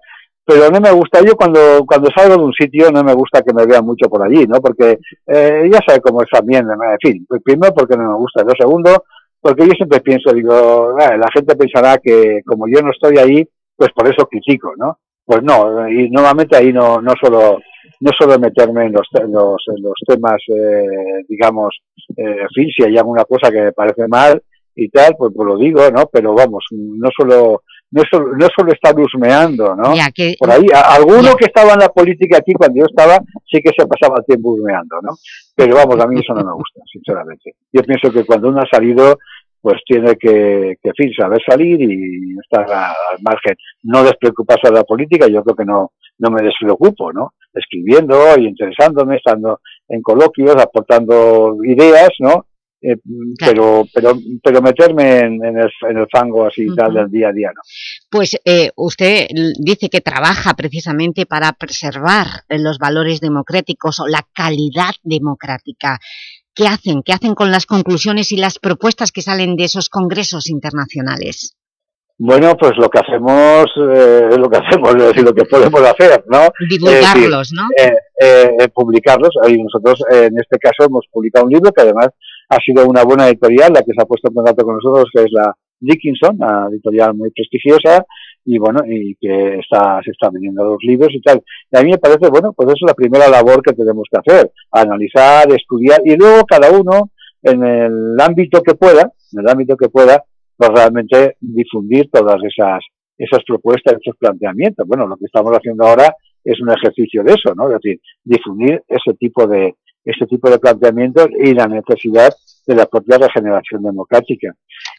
pero no me gusta, yo cuando, cuando salgo de un sitio no me gusta que me vean mucho por allí, ¿no? Porque eh, ya sabe cómo es también, en fin, pues primero porque no me gusta, lo segundo, porque yo siempre pienso, digo, "Ah, la gente pensará que como yo no estoy ahí, pues por eso critico, ¿no? Pues no, y normalmente ahí no, no solo no solo meterme en los, en los, en los temas, eh, digamos, eh, en fin, si hay alguna cosa que me parece mal y tal, pues, pues lo digo, ¿no? Pero vamos, no solo, no solo, no solo estar husmeando, ¿no? Ya, que- Por ahí, a- alguno que estaba en la política aquí cuando yo estaba, sí que se pasaba el tiempo husmeando, ¿no? Pero vamos, a mí eso no me gusta, sinceramente. Yo pienso que cuando uno ha salido, pues tiene que, que en fin, saber salir y estar a- al margen. No despreocuparse de la política, yo creo que no, no me despreocupo, ¿no? Escribiendo y interesándome, estando en coloquios, aportando ideas, ¿no? Eh, pero, pero, pero meterme en, en el, en el fango así tal del día a día, ¿no? Pues eh, usted dice que trabaja precisamente para preservar eh, los valores democráticos o la calidad democrática. ¿Qué hacen? ¿Qué hacen con las conclusiones y las propuestas que salen de esos congresos internacionales? Bueno, pues lo que hacemos eh, es lo que hacemos, es decir, lo que podemos hacer, ¿no? Divulgarlos, decir, ¿no? eh, eh, eh, publicarlos. Y nosotros, eh, en este caso, hemos publicado un libro que además ha sido una buena editorial, la que se ha puesto en contacto con nosotros, que es la Dickinson, una editorial muy prestigiosa, y bueno, y que está, se están vendiendo los libros y tal. Y a mí me parece, bueno, pues es la primera labor que tenemos que hacer, analizar, estudiar, y luego cada uno, en el ámbito que pueda, en el ámbito que pueda, pues realmente difundir todas esas esas propuestas, esos planteamientos. Bueno, lo que estamos haciendo ahora es un ejercicio de eso, ¿no? Es decir, difundir ese tipo de ese tipo de planteamientos y la necesidad de la propia regeneración democrática.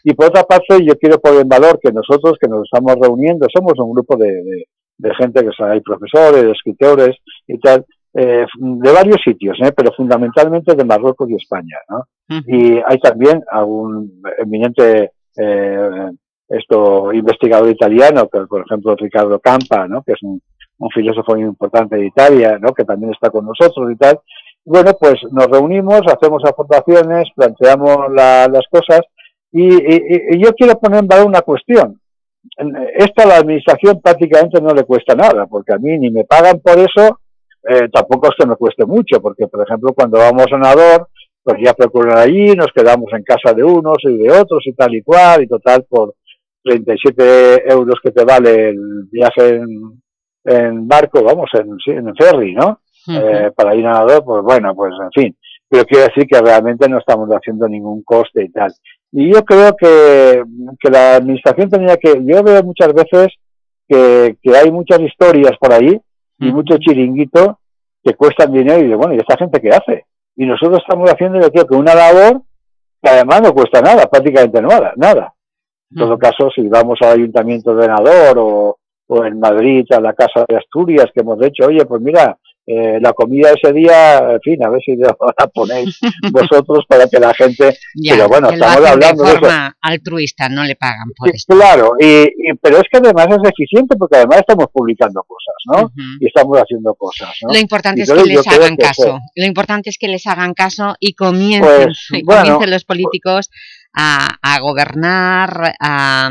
Y por otra parte, yo quiero poner en valor que nosotros que nos estamos reuniendo, somos un grupo de, de, de gente que hay profesores, escritores y tal, eh, de varios sitios, ¿eh? pero fundamentalmente de Marruecos y España, ¿no? Y hay también a un eminente eh, esto investigador italiano, que, por ejemplo Ricardo Campa, ¿no? que es un, un filósofo muy importante de Italia, ¿no? que también está con nosotros y tal. Bueno, pues nos reunimos, hacemos aportaciones, planteamos la, las cosas y, y, y, yo quiero poner en valor una cuestión. Esto a la administración prácticamente no le cuesta nada, porque a mí ni me pagan por eso, eh, tampoco es que me cueste mucho, porque por ejemplo cuando vamos a Nador, pues ya procuran allí, nos quedamos en casa de unos y de otros y tal y cual, y total por 37 euros que te vale el viaje en, en barco, vamos, en, en ferry, ¿no? Uh -huh. eh, para ir a Nador, pues bueno, pues en fin. Pero quiero decir que realmente no estamos haciendo ningún coste y tal. Y yo creo que, que la administración tenía que, yo veo muchas veces que, que hay muchas historias por ahí y mucho chiringuito que cuestan dinero y de bueno, ¿y esta gente qué hace? Y nosotros estamos haciendo, yo creo que una labor que además no cuesta nada, prácticamente nada, nada. En todo caso, si vamos al ayuntamiento de Nador o, o en Madrid a la Casa de Asturias que hemos hecho, oye, pues mira, eh, la comida ese día, en fin, a ver si *laughs* la ponéis vosotros para que la gente... Ya, pero bueno, estamos hablando de de eso. forma altruista, no le pagan por Sí, esto. Claro, y, y- pero es que además es eficiente porque además estamos publicando cosas, ¿no? Y estamos haciendo cosas, ¿no? Lo importante es que les hagan que caso. eso- Lo importante es que les hagan caso y comiencen, Pues, y *laughs* bueno, comiencen los políticos a, a gobernar a,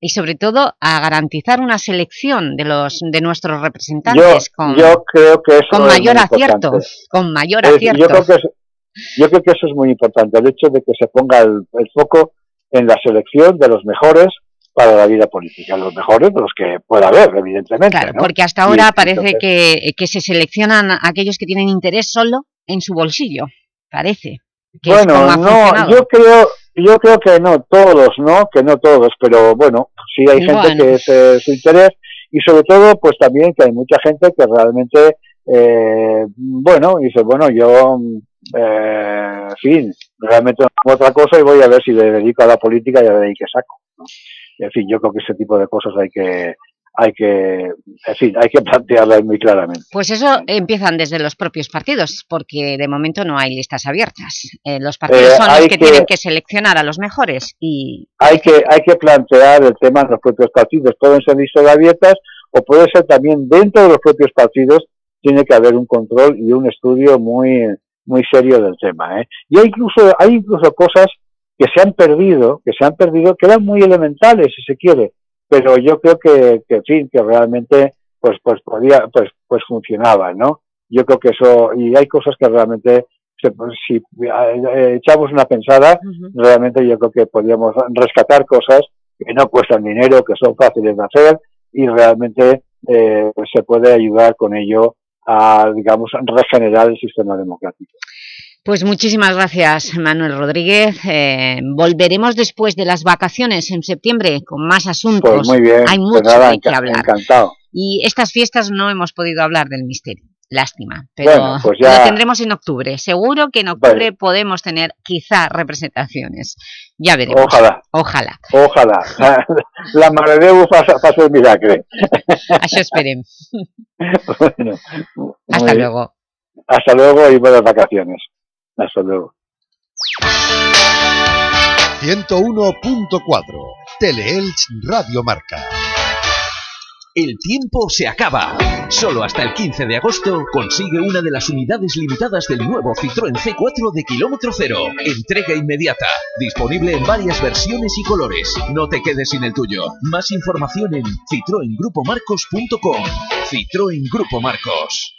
y sobre todo a garantizar una selección de los de nuestros yo, representantes con, yo creo que eso con mayor acierto, con mayor Es- acierto. yo, creo que es- yo creo que eso es muy importante, el hecho de que se ponga el, el foco en la selección de los mejores para la vida política, los mejores de los que pueda haber, evidentemente. ¿no? Porque hasta ahora parece entonces- que, que se seleccionan aquellos que tienen interés solo en su bolsillo, parece. Que es bueno, no, yo creo, yo creo que no todos, ¿no? Que no todos, pero bueno, sí hay gente que es eh, su interés y sobre todo, pues también que hay mucha gente que realmente, eh, bueno, dice, bueno, yo, eh, en fin, realmente no hago otra cosa y voy a ver si le dedico a la política y a ver ahí qué saco. ¿no? En fin, yo creo que ese tipo de cosas hay que, hay que, en fin, hay que plantearlas muy claramente. Pues eso empiezan desde los propios partidos, porque de momento no hay listas abiertas. Eh, los partidos Eh, son los que, que- tienen que seleccionar a los mejores y hay que hay que plantear el tema en los propios partidos. Pueden ser listas abiertas o puede ser también dentro de los propios partidos tiene que haber un control y un estudio muy muy serio del tema. ¿eh? Y hay incluso hay incluso cosas que se han perdido, que se han perdido, que eran muy elementales si se quiere, pero yo creo que, que en fin, que realmente pues pues podía pues pues funcionaba, ¿no? Yo creo que eso y hay cosas que realmente se- pues, si eh, echamos una pensada, realmente yo creo que podríamos rescatar cosas que no cuestan dinero, que son fáciles de hacer y realmente eh, se puede ayudar con ello a, digamos, regenerar el sistema democrático. Pues muchísimas gracias, Manuel Rodríguez. Eh, volveremos después de las vacaciones en septiembre con más asuntos. Pues muy bien, Hay pues mucho nada, de qué enca- hablar. encantado. Y estas fiestas no hemos podido hablar del misterio. Lástima, pero Bueno, pues ya- lo tendremos en octubre. Seguro que en octubre podemos tener quizá representaciones. Ya veremos. Ojalá. Ojalá. Ojalà. *laughs* La Mare de fa el milagre. *laughs* Això esperem. *laughs* Bueno, Hasta luego. Hasta luego y buenas vacaciones. Hasta luego. 101.4 Teleelch Radio Marca. El tiempo se acaba. Solo hasta el 15 de agosto consigue una de las unidades limitadas del nuevo Citroën C4 de kilómetro cero. Entrega inmediata. Disponible en varias versiones y colores. No te quedes sin el tuyo. Más información en citroengrupomarcos.com. Citroën Grupo Marcos.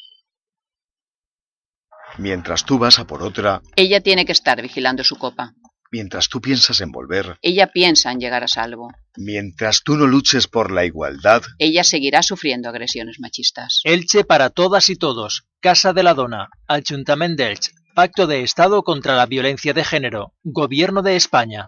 Mientras tú vas a por otra, Ella tiene que estar vigilando su copa. mientras tú piensas en volver, Ella piensa en llegar a salvo. mientras tú no luches por la igualdad, Ella seguirá sufriendo agresiones machistas. Elche para todas y todos. Casa de la Dona. Ayuntament d'Elche. Pacto de Estado contra la Violencia de Género. Gobierno de España.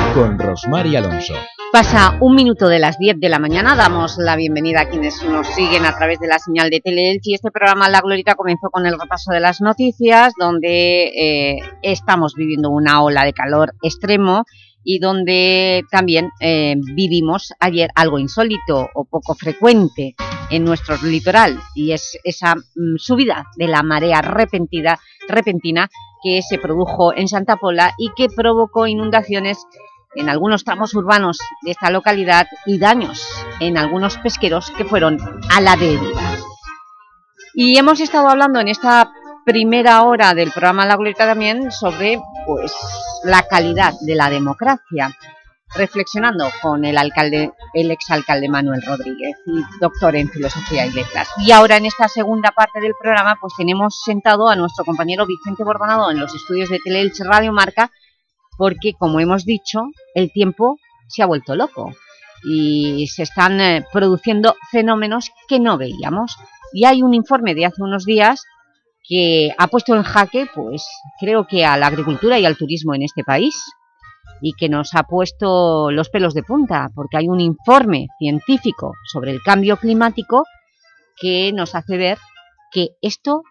con Rosmar y Alonso. Pasa un minuto de las 10 de la mañana, damos la bienvenida a quienes nos siguen a través de la señal de Teleelch y este programa La Glorieta comenzó con el repaso de las noticias donde eh, estamos viviendo una ola de calor extremo y donde también eh, vivimos ayer algo insólito o poco frecuente en nuestro litoral y es esa mm, subida de la marea repentina, repentina que se produjo en Santa Pola y que provocó inundaciones en algunos tramos urbanos de esta localidad y daños en algunos pesqueros que fueron a la deriva. Y hemos estado hablando en esta primera hora del programa La Glorieta también sobre pues, la calidad de la democracia, reflexionando con el, alcalde, el exalcalde Manuel Rodríguez, doctor en Filosofía y Letras. Y ahora en esta segunda parte del programa pues tenemos sentado a nuestro compañero Vicente Bordonado en los estudios de Teleelch Radio Marca porque, como hemos dicho, el tiempo se ha vuelto loco y se están eh, produciendo fenómenos que no veíamos. Y hay un informe de hace unos días que ha puesto en jaque, pues creo que a la agricultura y al turismo en este país y que nos ha puesto los pelos de punta, porque hay un informe científico sobre el cambio climático que nos hace ver que esto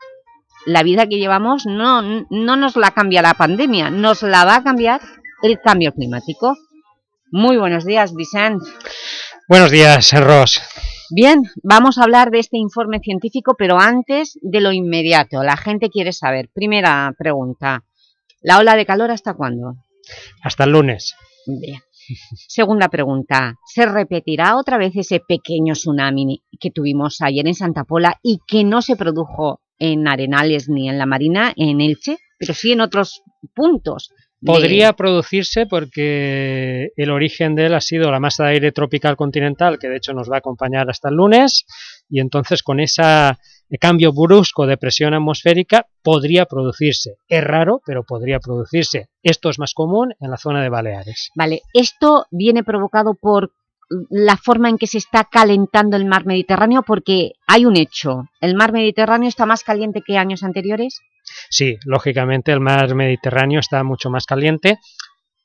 la vida que llevamos no, no nos la cambia la pandemia, nos la va a cambiar el cambio climático. Muy buenos días, Vicente. Buenos días, Ros. Bien, vamos a hablar de este informe científico, pero antes de lo inmediato. La gente quiere saber. Primera pregunta. ¿La ola de calor hasta cuándo? Hasta el lunes. Bien. Segunda pregunta. ¿Se repetirá otra vez ese pequeño tsunami que tuvimos ayer en Santa Pola y que no se produjo en Arenales ni en La Marina, en Elche, pero sí en otros puntos? de- Podría producirse porque el origen de él ha sido la masa de aire tropical continental, que de hecho nos va a acompañar hasta el lunes, y entonces con ese cambio brusco de presión atmosférica podría producirse. Es raro, pero podría producirse. Esto es más común en la zona de Baleares. Vale, ¿esto viene provocado por la forma en que se está calentando el mar Mediterráneo? Porque hay un hecho, ¿el mar Mediterráneo está más caliente que años anteriores? Sí, lógicamente el mar Mediterráneo está mucho más caliente.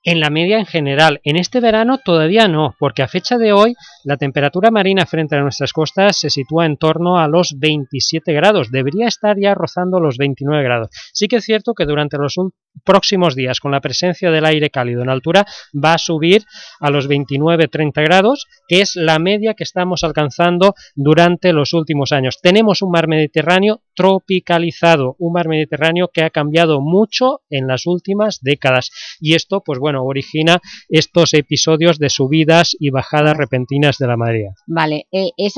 En la media en general, en este verano todavía no, porque a fecha de hoy la temperatura marina frente a nuestras costas se sitúa en torno a los 27 grados, debería estar ya rozando los 29 grados. Sí que es cierto que durante los próximos días, con la presencia del aire cálido en altura, va a subir a los 29-30 grados, que es la media que estamos alcanzando durante los últimos años. Tenemos un mar Mediterráneo tropicalizado, un mar Mediterráneo que ha cambiado mucho en las últimas décadas y esto, pues bueno, origina estos episodios de subidas y bajadas repentinas de la marea. Vale, eh, eh,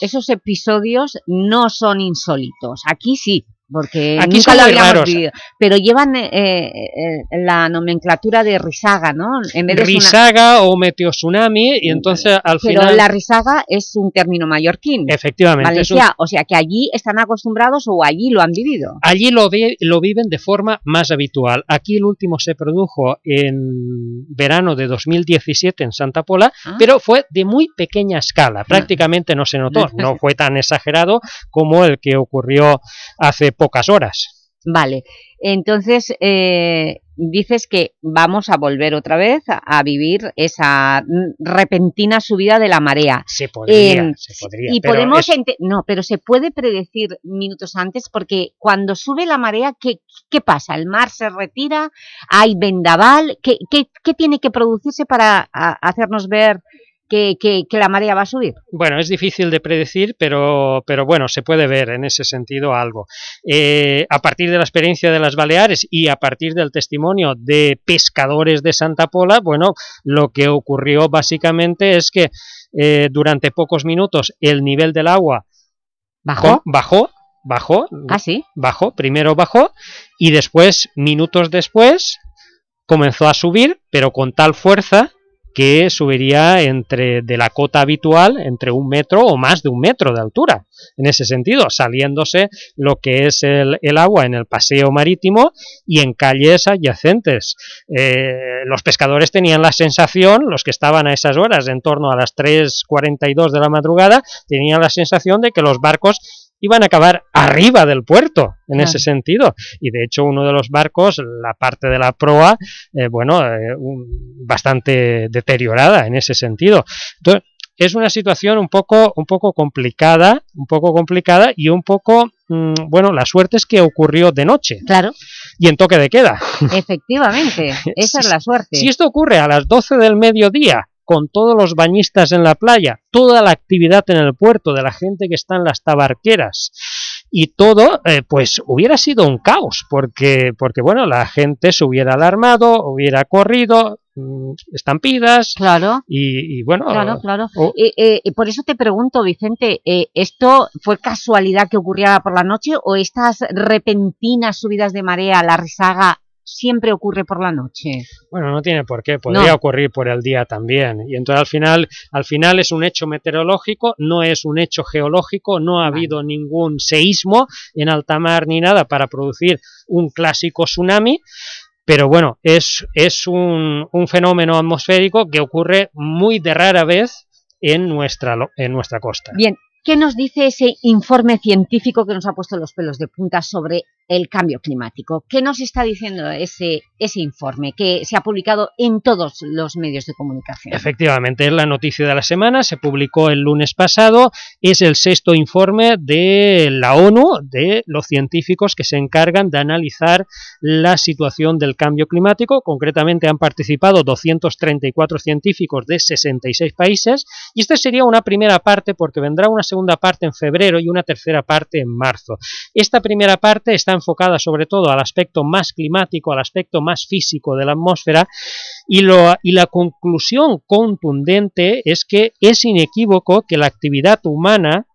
esos episodios no son insólitos, aquí sí, porque Aquí nunca lo habíamos raros. vivido, pero llevan eh, eh, la nomenclatura de risaga, ¿no? En vez de Risaga o meteotsunami y entonces al Pero final... la risaga es un término mallorquín, Efectivamente, un- Valencia, o sea que allí están acostumbrados o allí lo han vivido. Allí lo, vi- lo viven de forma más habitual. Aquí el último se produjo en verano de 2017 en Santa Pola, Ah. pero fue de muy pequeña escala, prácticamente no se notó, *laughs* no fue tan exagerado como el que ocurrió hace pocas horas. Vale, entonces eh, dices que vamos a volver otra vez a, vivir esa repentina subida de la marea. Se podría, Em, se podría, Y pero podemos... es- No, pero se puede predecir minutos antes porque cuando sube la marea, ¿qué, qué pasa? ¿El mar se retira? ¿Hay vendaval? ¿Qué, qué, qué tiene que producirse para hacernos ver que, que- que la marea va a subir? Bueno, es difícil de predecir, pero, pero bueno, se puede ver en ese sentido algo. Eh, a partir de la experiencia de las Baleares y a partir del testimonio de pescadores de Santa Pola, bueno, lo que ocurrió básicamente es que eh, durante pocos minutos el nivel del agua ¿Bajó? bajó, bajó, ¿Ah, sí? bajó, primero bajó y después, minutos después, comenzó a subir, pero con tal fuerza que subiría entre de la cota habitual entre un metro o más de un metro de altura, en ese sentido, saliéndose lo que es el, el agua en el paseo marítimo y en calles adyacentes. Eh, los pescadores tenían la sensación, los que estaban a esas horas, en torno a las 3.42 de la madrugada, tenían la sensación de que los barcos iban a acabar arriba del puerto, en ese sentido. Y de hecho uno de los barcos, la parte de la proa, eh, bueno, eh, un- bastante deteriorada en ese sentido. Entonces, es una situación un poco, un poco complicada, un poco complicada y un poco, mm, bueno, la suerte es que ocurrió de noche. Claro. Y en toque de queda. Efectivamente, *laughs* esa es la suerte. Si esto ocurre a las 12 del mediodía, con todos los bañistas en la playa, toda la actividad en el puerto de la gente que está en las tabarqueras y todo, eh, pues hubiera sido un caos, porque, porque bueno, la gente se hubiera alarmado, hubiera corrido, mm, estampidas, claro. y, y bueno, Claro, claro. Eh, eh, por eso te pregunto, Vicente, eh, ¿esto fue casualidad que ocurriera por la noche o estas repentinas subidas de marea, la risaga, siempre ocurre por la noche? Bueno, no tiene por qué, podría No. ocurrir por el día también. Y entonces al final, al final es un hecho meteorológico, no es un hecho geológico, no ha habido ningún seísmo en alta mar ni nada para producir un clásico tsunami, pero bueno, es, es un, un fenómeno atmosférico que ocurre muy de rara vez en nuestra, en nuestra costa. Bien, ¿qué nos dice ese informe científico que nos ha puesto los pelos de punta sobre el cambio climático? ¿Qué nos está diciendo ese, ese informe que se ha publicado en todos los medios de comunicación? Efectivamente, es la noticia de la semana, se publicó el lunes pasado, es el sexto informe de la ONU, de los científicos que se encargan de analizar la situación del cambio climático, concretamente han participado 234 científicos de 66 países, y esta sería una primera parte porque vendrá una segunda parte en febrero y una tercera parte en marzo. Esta primera parte está enfocada sobre todo al aspecto más climático, al aspecto más físico de la atmósfera, y, la conclusión contundente es que es inequívoco que la actividad humana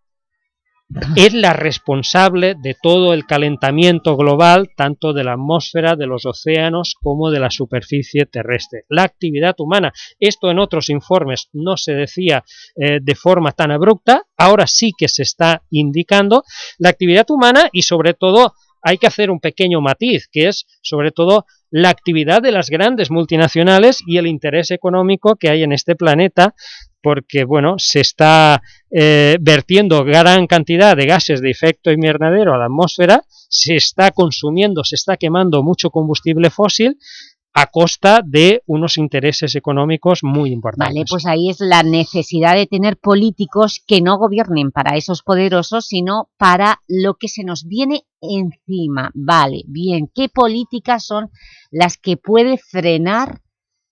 es la responsable de todo el calentamiento global, tanto de la atmósfera, de los océanos, como de la superficie terrestre. La actividad humana, esto en otros informes no se decía eh, de forma tan abrupta, ahora sí que se está indicando la actividad humana y sobre todo hay que hacer un pequeño matiz, que es sobre todo la actividad de las grandes multinacionales y el interés económico que hay en este planeta, porque bueno, se está eh, vertiendo gran cantidad de gases de efecto invernadero a la atmósfera, se está consumiendo, se está quemando mucho combustible fósil a costa de unos intereses económicos muy importantes. Vale, pues ahí es la necesidad de tener políticos que no gobiernen para esos poderosos, sino para lo que se nos viene encima. Vale, bien, ¿qué políticas son las que puede frenar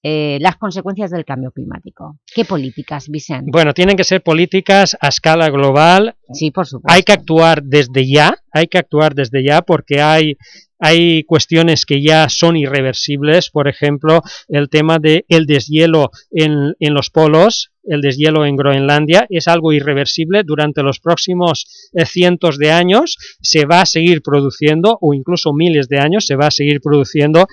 eh, las consecuencias del cambio climático? ¿Qué políticas, Vicente? Bueno, tienen que ser políticas a escala global. Sí, por supuesto. Hay que actuar desde ya, hay que actuar desde ya porque hay, hay cuestiones que ya son irreversibles, por ejemplo, el tema del el deshielo en, en los polos, el deshielo en Groenlandia, es algo irreversible durante los próximos eh, cientos de años, se va a seguir produciendo, o incluso miles de años, se va a seguir produciendo,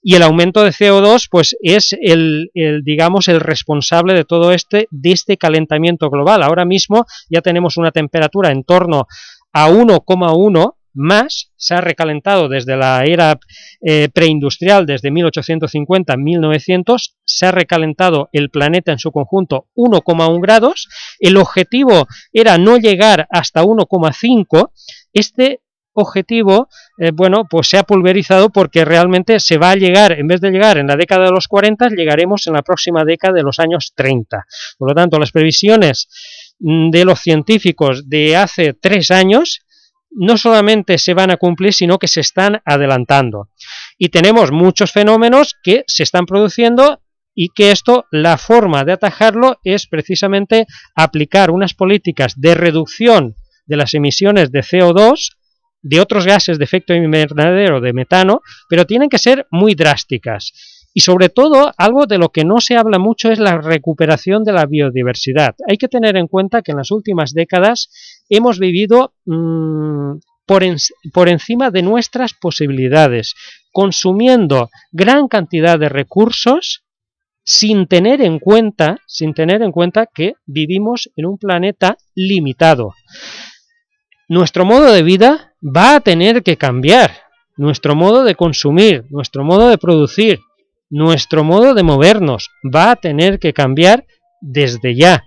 y el aumento de CO2 pues es el, el, digamos el responsable de todo este de este calentamiento global. Ahora mismo ya tenemos una temperatura en torno a 1,1 más, se ha recalentado desde la era eh, preindustrial, desde 1850 a 1900, se ha recalentado el planeta en su conjunto 1,1 grados, el objetivo era no llegar hasta 1,5, este objetivo, eh, bueno, pues se ha pulverizado porque realmente se va a llegar, en vez de llegar en la década de los 40, llegaremos en la próxima década de los años 30. Por lo tanto, las previsiones mm, de los científicos de hace tres años no solamente se van a cumplir, sino que se están adelantando. Y tenemos muchos fenómenos que se están produciendo y que esto, la forma de atajarlo es precisamente aplicar unas políticas de reducción de las emisiones de CO2, de otros gases de efecto invernadero, de metano, pero tienen que ser muy drásticas. Y sobre todo, algo de lo que no se habla mucho es la recuperación de la biodiversidad. Hay que tener en cuenta que en las últimas décadas hemos vivido mmm, por, por encima de nuestras posibilidades, consumiendo gran cantidad de recursos sin tener en cuenta, sin tener en cuenta que vivimos en un planeta limitado. Nuestro modo de vida va a tener que cambiar, nuestro modo de consumir, nuestro modo de producir, nuestro modo de movernos va a tener que cambiar desde ya.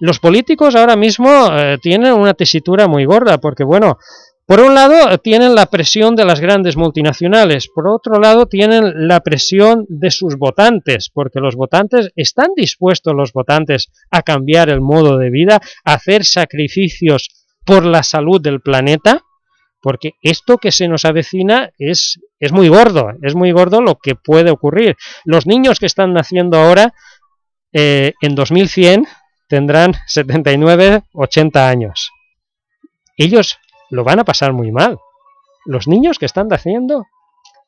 Los políticos ahora mismo eh, tienen una tesitura muy gorda, porque bueno, por un lado tienen la presión de las grandes multinacionales, por otro lado tienen la presión de sus votantes, porque los votantes están dispuestos los votantes a cambiar el modo de vida, a hacer sacrificios por la salud del planeta, porque esto que se nos avecina es, es muy gordo, es muy gordo lo que puede ocurrir. Los niños que están naciendo ahora, eh, en 2100, tendrán 79, 80 años. Ellos lo van a pasar muy mal. Los niños que están naciendo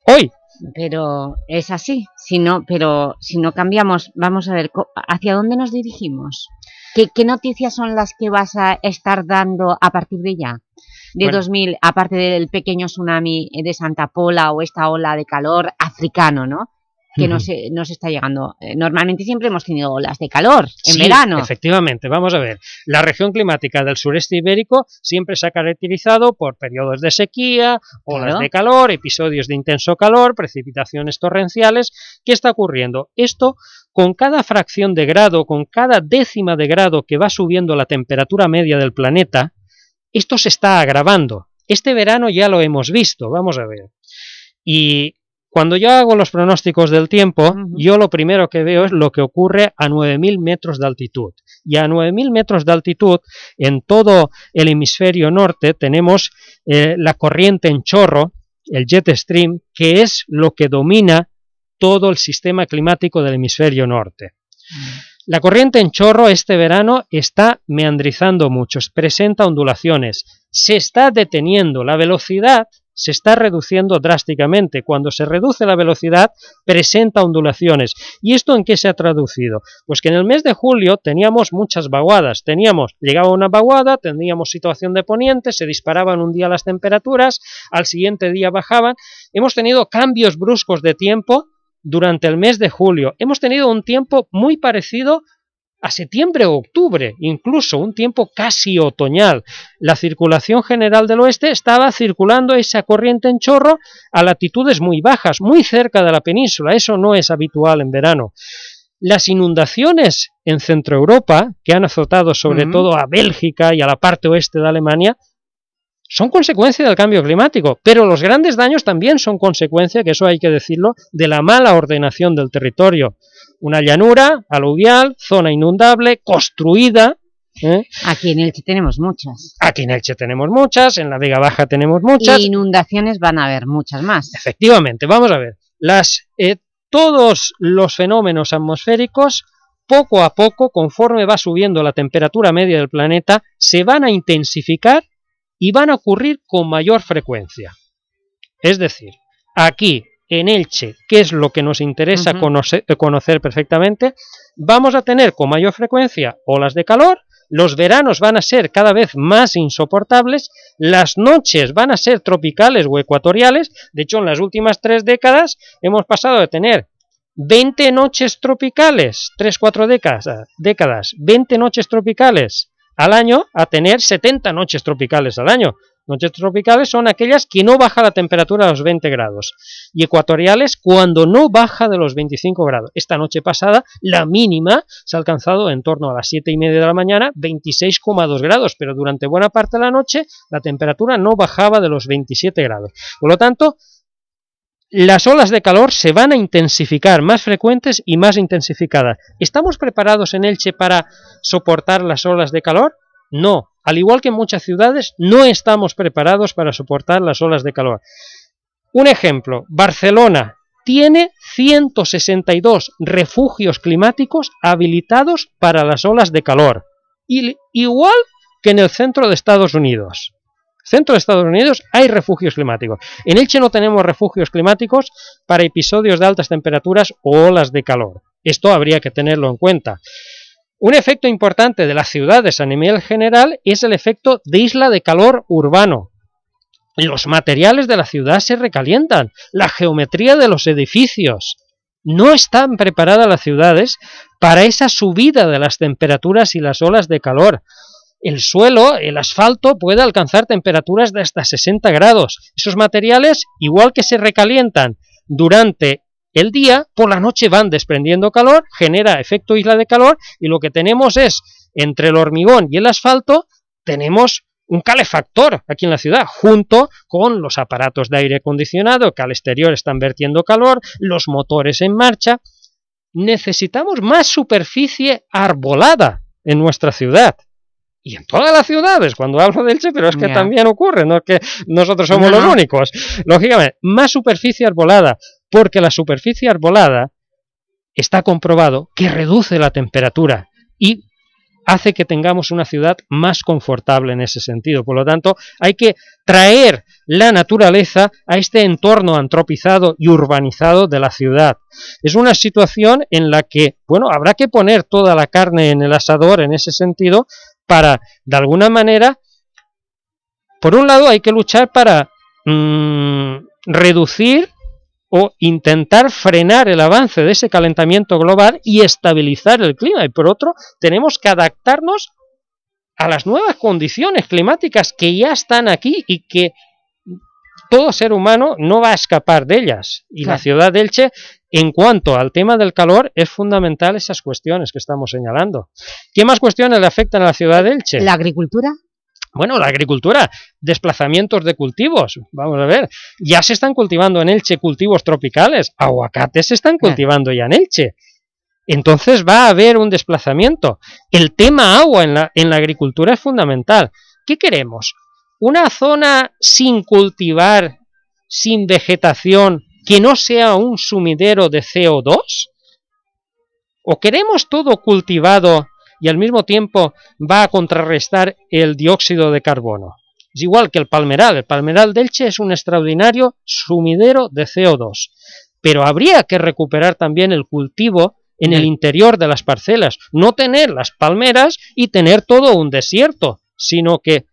hoy. Pero es así, si no, pero si no cambiamos, vamos a ver, ¿hacia dónde nos dirigimos? ¿Qué, ¿Qué, noticias son las que vas a estar dando a partir de ya? De bueno. 2000, aparte del pequeño tsunami de Santa Pola o esta ola de calor africano, ¿no? Que nos, nos, está llegando. Eh, Normalmente siempre hemos tenido olas de calor en sí, verano. efectivamente. Vamos a ver. La región climática del sureste ibérico siempre se ha caracterizado por periodos de sequía, olas claro. de calor, episodios de intenso calor, precipitaciones torrenciales. ¿Qué está ocurriendo? Esto, con cada fracción de grado, con cada décima de grado que va subiendo la temperatura media del planeta, esto se está agravando. Este verano ya lo hemos visto, vamos a ver. Y cuando yo hago los pronósticos del tiempo, uh -huh. yo lo primero que veo es lo que ocurre a 9.000 metros de altitud. Y a 9.000 metros de altitud, en todo el hemisferio norte, tenemos eh, la corriente en chorro, el jet stream, que es lo que domina todo el sistema climático del hemisferio norte. Uh -huh. La corriente en chorro este verano está meandrizando mucho, presenta ondulaciones, se está deteniendo la velocidad se está reduciendo drásticamente. Cuando se reduce la velocidad, presenta ondulaciones. ¿Y esto en qué se ha traducido? Pues que en el mes de julio teníamos muchas vaguadas. Teníamos, llegaba una vaguada, teníamos situación de poniente, se disparaban un día las temperaturas, al siguiente día bajaban. Hemos tenido cambios bruscos de tiempo durante el mes de julio. Hemos tenido un tiempo muy parecido a septiembre o octubre, incluso un tiempo casi otoñal. La circulación general del oeste estaba circulando esa corriente en chorro a latitudes muy bajas, muy cerca de la península, eso no es habitual en verano. Las inundaciones en Centroeuropa, que han azotado sobre uh -huh. todo a Bélgica y a la parte oeste de Alemania, son consecuencia del cambio climático, pero los grandes daños también son consecuencia, que eso hay que decirlo, de la mala ordenación del territorio una llanura aluvial, zona inundable, construida. ¿eh? Aquí en Elche tenemos muchas. Aquí en Elche tenemos muchas, en la Vega Baja tenemos muchas. Y inundaciones van a haber muchas más. Efectivamente, vamos a ver. Las, eh, todos los fenómenos atmosféricos, poco a poco, conforme va subiendo la temperatura media del planeta, se van a intensificar y van a ocurrir con mayor frecuencia. Es decir, aquí en Elche, que es lo que nos interesa uh -huh. conocer, conocer, perfectamente, vamos a tener con mayor frecuencia olas de calor, los veranos van a ser cada vez más insoportables, las noches van a ser tropicales o ecuatoriales, de hecho en las últimas tres décadas hemos pasado de tener 20 noches tropicales, 3-4 décadas, décadas, 20 noches tropicales al año a tener 70 noches tropicales al año, Noches tropicales son aquellas que no baja la temperatura a los 20 grados y ecuatoriales cuando no baja de los 25 grados. Esta noche pasada la mínima se ha alcanzado en torno a las 7 y media de la mañana 26,2 grados, pero durante buena parte de la noche la temperatura no bajaba de los 27 grados. Por lo tanto, las olas de calor se van a intensificar, más frecuentes y más intensificadas. ¿Estamos preparados en Elche para soportar las olas de calor? No, al igual que en muchas ciudades, no estamos preparados para soportar las olas de calor. Un ejemplo, Barcelona, tiene 162 refugios climáticos habilitados para las olas de calor, igual que en el centro de Estados Unidos. Centro de Estados Unidos hay refugios climáticos. En Elche no tenemos refugios climáticos para episodios de altas temperaturas o olas de calor. Esto habría que tenerlo en cuenta. Un efecto importante de las ciudades a nivel general es el efecto de isla de calor urbano. Los materiales de la ciudad se recalientan, la geometría de los edificios. No están preparadas las ciudades para esa subida de las temperaturas y las olas de calor. El suelo, el asfalto, puede alcanzar temperaturas de hasta 60 grados. Esos materiales, igual que se recalientan durante el día, por la noche van desprendiendo calor, genera efecto isla de calor, y lo que tenemos es, entre el hormigón y el asfalto, tenemos un calefactor aquí en la ciudad, junto con los aparatos de aire acondicionado que al exterior están vertiendo calor, los motores en marcha. Necesitamos más superficie arbolada en nuestra ciudad. Y en todas las ciudades, cuando hablo de Elche, pero es que también ocurre, no es que nosotros somos No, los únicos. Lógicamente, más superficie arbolada, porque la superficie arbolada está comprobado que reduce la temperatura y hace que tengamos una ciudad más confortable en ese sentido. Por lo tanto, hay que traer la naturaleza a este entorno antropizado y urbanizado de la ciudad. Es una situación en la que, bueno, habrá que poner toda la carne en el asador en ese sentido para, de alguna manera, por un lado hay que luchar para mm, reducir o intentar frenar el avance de ese calentamiento global y estabilizar el clima. Y por otro, tenemos que adaptarnos a las nuevas condiciones climáticas que ya están aquí y que todo ser humano no va a escapar de ellas. Y la ciudad de Elche, en cuanto al tema del calor, es fundamental esas cuestiones que estamos señalando. ¿Qué más cuestiones le afectan a la ciudad de Elche? ¿La agricultura? Bueno, la agricultura, desplazamientos de cultivos, vamos a ver, ya se están cultivando en Elche cultivos tropicales, aguacates se están cultivando ya en Elche. Entonces va a haber un desplazamiento. El tema agua en la, en la agricultura es fundamental. ¿Qué queremos? ¿Una zona sin cultivar, sin vegetación, que no sea un sumidero de CO2? ¿O queremos todo cultivado y al mismo tiempo va a contrarrestar el dióxido de carbono? Es igual que el palmeral. El palmeral de Elche es un extraordinario sumidero de CO2. Pero habría que recuperar también el cultivo en el interior de las parcelas. No tener las palmeras y tener todo un desierto, sino que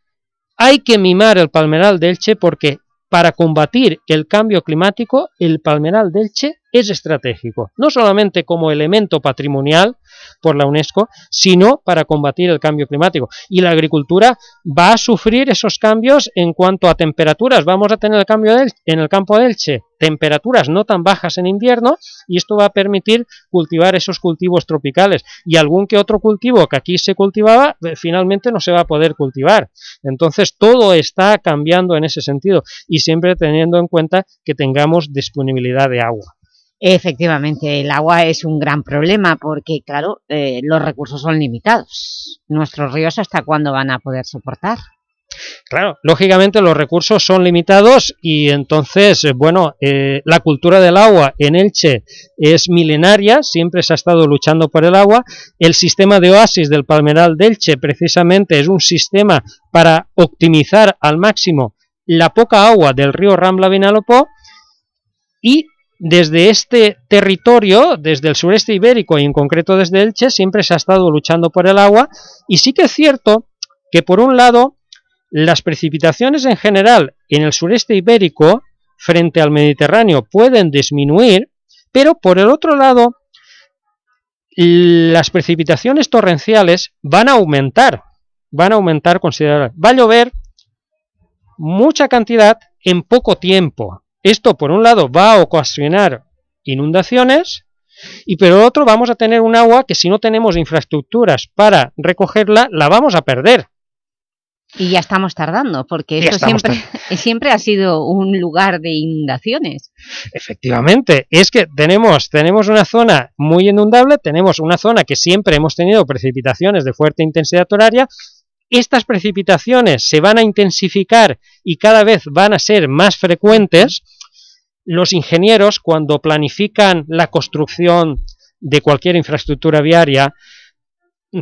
hay que mimar el palmeral de Elche porque para combatir el cambio climático, el palmeral de Elche es estratégico, no solamente como elemento patrimonial por la UNESCO, sino para combatir el cambio climático. Y la agricultura va a sufrir esos cambios en cuanto a temperaturas. Vamos a tener el cambio en el campo de Elche, temperaturas no tan bajas en invierno, y esto va a permitir cultivar esos cultivos tropicales. Y algún que otro cultivo que aquí se cultivaba, eh, finalmente no se va a poder cultivar. Entonces todo está cambiando en ese sentido, y siempre teniendo en cuenta que tengamos disponibilidad de agua. Efectivamente, el agua es un gran problema porque, claro, eh, los recursos son limitados. Nuestros ríos, ¿hasta cuándo van a poder soportar? Claro, lógicamente los recursos son limitados y entonces, eh, bueno, eh, la cultura del agua en Elche es milenaria, siempre se ha estado luchando por el agua. El sistema de oasis del Palmeral de Elche precisamente es un sistema para optimizar al máximo la poca agua del río Rambla Vinalopó y desde este territorio, desde el sureste ibérico y en concreto desde Elche, siempre se ha estado luchando por el agua y sí que es cierto que por un lado las precipitaciones en general en el sureste ibérico frente al Mediterráneo pueden disminuir, pero por el otro lado las precipitaciones torrenciales van a aumentar, van a aumentar considerablemente. Va a llover mucha cantidad en poco tiempo. Esto, por un lado, va a ocasionar inundaciones y por el otro vamos a tener un agua que si no tenemos infraestructuras para recogerla, la vamos a perder. Y ya estamos tardando, porque esto siempre, *laughs* siempre ha sido un lugar de inundaciones. Efectivamente, es que tenemos, tenemos una zona muy inundable, tenemos una zona que siempre hemos tenido precipitaciones de fuerte intensidad horaria, estas precipitaciones se van a intensificar y cada vez van a ser más frecuentes, los ingenieros cuando planifican la construcción de cualquier infraestructura viaria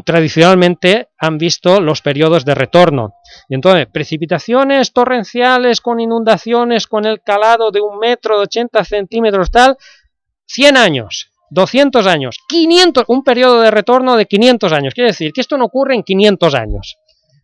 tradicionalmente han visto los periodos de retorno. Y entonces, precipitaciones torrenciales con inundaciones, con el calado de un metro, de 80 centímetros, tal, 100 años, 200 años, 500, un periodo de retorno de 500 años. Quiere decir que esto no ocurre en 500 años.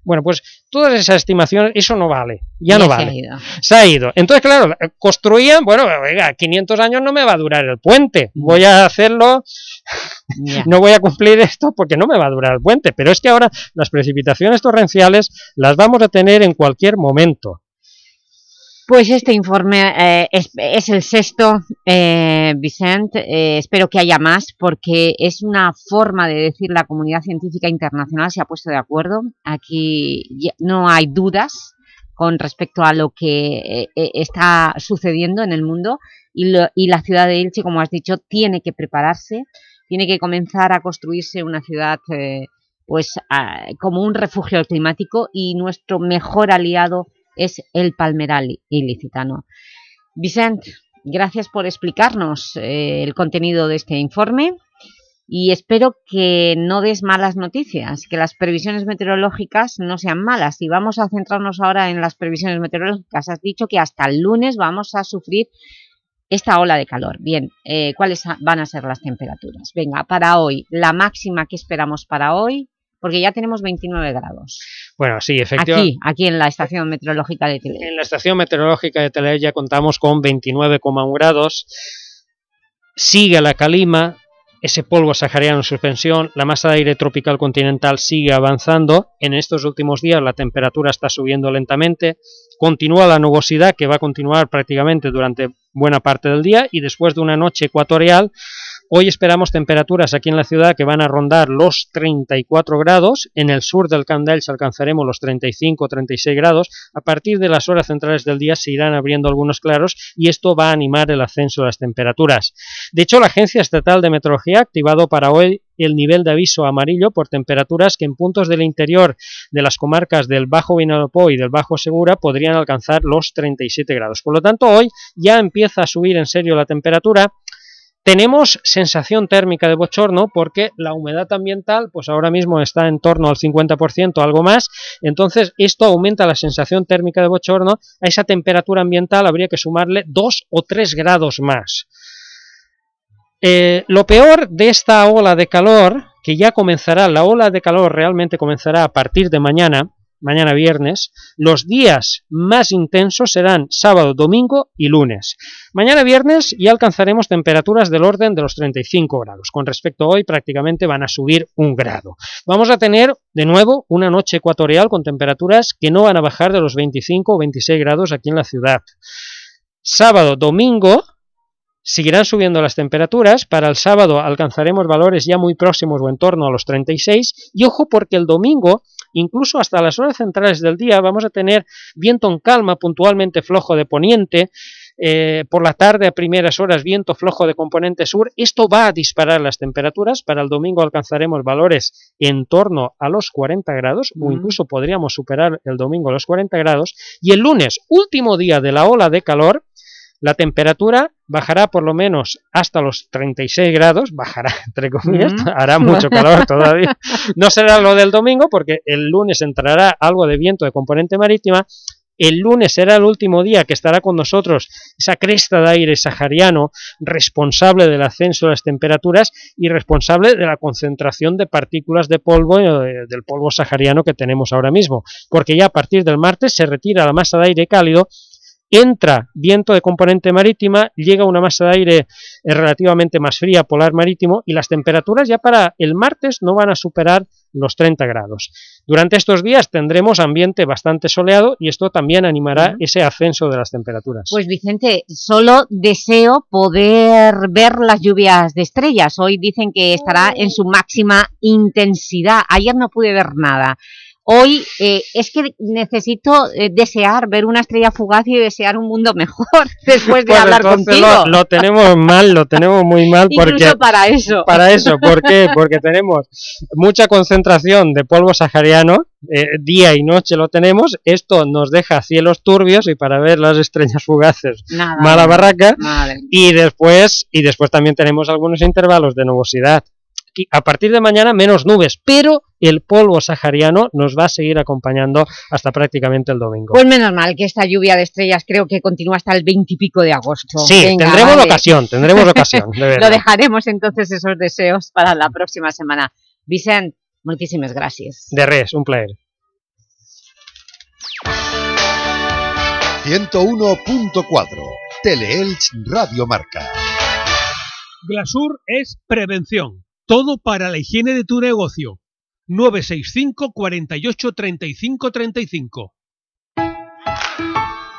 Bueno, pues todas esas estimaciones, eso no vale, ya, Ya no se ha vale. ido. Se ha ido. Entonces, claro, construían, bueno, venga, 500 años no me va a durar el puente, voy a hacerlo, *laughs* no voy a cumplir esto porque no me va a durar el puente, pero es que ahora las precipitaciones torrenciales las vamos a tener en cualquier momento. Pues este informe eh, es, el sexto, eh, Vicent. Eh, espero que haya más porque es una forma de decir la comunidad científica internacional se ha puesto de acuerdo. Aquí no hay dudas con respecto a lo que eh, eh, está sucediendo en el mundo y, lo- y la ciudad de Elche, como has dicho, tiene que prepararse, tiene que comenzar a construirse una ciudad pues, ah, como un refugio climático y nuestro mejor aliado es el palmeral ilicitano. Vicent, gracias por explicarnos eh, el contenido de este informe y espero que no des malas noticias, que las previsiones meteorológicas no sean malas. Y vamos a centrarnos ahora en las previsiones meteorológicas. Has dicho que hasta el lunes vamos a sufrir esta ola de calor. Bien, eh, ¿cuáles van a ser las temperaturas? Venga, para hoy, la máxima que esperamos para hoy, porque ya tenemos 29 grados. Bueno, sí, efectivamente. Aquí, aquí en la estación meteorológica de Tele. En la estación meteorológica de Telella contamos con 29,1 grados. Sigue la calima, ese polvo sahariano en suspensión, la masa de aire tropical continental sigue avanzando. En estos últimos días la temperatura está subiendo lentamente. Continúa la nubosidad que va a continuar prácticamente durante buena parte del día y después de una noche ecuatorial Hoy esperamos temperaturas aquí en la ciudad que van a rondar los 34 grados. En el sur del Camp d'Elx alcanzaremos los 35-36 grados. A partir de las horas centrales del día se irán abriendo algunos claros y esto va a animar el ascenso de las temperaturas. De hecho, la Agencia Estatal de Meteorología ha activado para hoy el nivel de aviso amarillo por temperaturas que en puntos del interior de las comarcas del Bajo Vinalopó y del Bajo Segura podrían alcanzar los 37 grados. Por lo tanto, hoy ya empieza a subir en serio la temperatura tenemos sensación térmica de bochorno porque la humedad ambiental pues ahora mismo está en torno al 50%, algo más, entonces esto aumenta la sensación térmica de bochorno, a esa temperatura ambiental habría que sumarle 2 o 3 grados más. Eh, lo peor de esta ola de calor, que ya comenzará, la ola de calor realmente comenzará a partir de mañana, mañana viernes, los días más intensos serán sábado, domingo y lunes. Mañana viernes ya alcanzaremos temperaturas del orden de los 35 grados. Con respecto a hoy prácticamente van a subir un grado. Vamos a tener de nuevo una noche ecuatorial con temperaturas que no van a bajar de los 25 o 26 grados aquí en la ciudad. Sábado, domingo seguirán subiendo las temperaturas. Para el sábado alcanzaremos valores ya muy próximos o en torno a los 36. Y ojo porque el domingo incluso hasta las horas centrales del día vamos a tener viento en calma, puntualmente flojo de poniente, eh, por la tarde a primeras horas viento flojo de componente sur, esto va a disparar las temperaturas, para el domingo alcanzaremos valores en torno a los 40 grados, o incluso podríamos superar el domingo los 40 grados, y el lunes, último día de la ola de calor, la temperatura bajará por lo menos hasta los 36 grados, bajará *laughs* entre comillas, Mm. hará mucho calor *laughs* todavía. No será lo del domingo porque el lunes entrará algo de viento de componente marítima. El lunes será el último día que estará con nosotros esa cresta de aire sahariano responsable del ascenso de las temperaturas y responsable de la concentración de partículas de polvo, eh, del polvo sahariano que tenemos ahora mismo. Porque ya a partir del martes se retira la masa de aire cálido entra viento de componente marítima, llega una masa de aire eh, relativamente más fría, polar marítimo, y las temperaturas ya para el martes no van a superar los 30 grados. Durante estos días tendremos ambiente bastante soleado y esto también animará ese ascenso de las temperaturas. Pues Vicente, solo deseo poder ver las lluvias de estrellas. Hoy dicen que estará en su máxima intensidad. Ayer no pude ver nada. Hoy eh, es que necesito eh, desear ver una estrella fugaz y desear un mundo mejor *laughs* después de Pues hablar contigo. Lo, lo tenemos mal, lo tenemos muy mal *laughs* porque... Incluso para eso. *laughs* Para eso, ¿por qué? Porque tenemos mucha concentración de polvo sahariano, eh, día y noche lo tenemos, esto nos deja cielos turbios y para ver las estrellas fugaces, Nada, mala barraca, y después, y después también tenemos algunos intervalos de nubosidad. A partir de mañana menos nubes, pero el polvo sahariano nos va a seguir acompañando hasta prácticamente el domingo. Pues menos mal que esta lluvia de estrellas creo que continúa hasta el 20 y pico de agosto. Sí, Venga, tendremos vale. ocasión, tendremos ocasión, de. *laughs* Lo dejaremos entonces esos deseos para la próxima semana. Vicent, moltíssimes gràcies. De res, un plaer. 101.4 Teleelch Radio Marca. Glasur es prevención. Todo para la higiene de tu negocio. 965 48 35 35.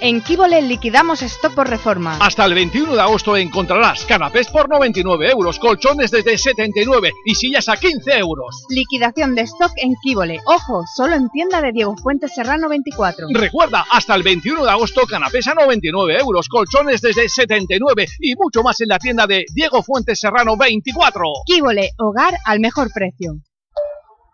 En Kibole liquidamos stock por reforma. Hasta el 21 de agosto encontrarás canapés por 99 euros, colchones desde 79 y sillas a 15 euros. Liquidación de stock en Kibole. Ojo, solo en tienda de Diego Fuentes Serrano 24. Recuerda, hasta el 21 de agosto canapés a 99 euros, colchones desde 79 y mucho más en la tienda de Diego Fuentes Serrano 24. Kibole, hogar al mejor precio.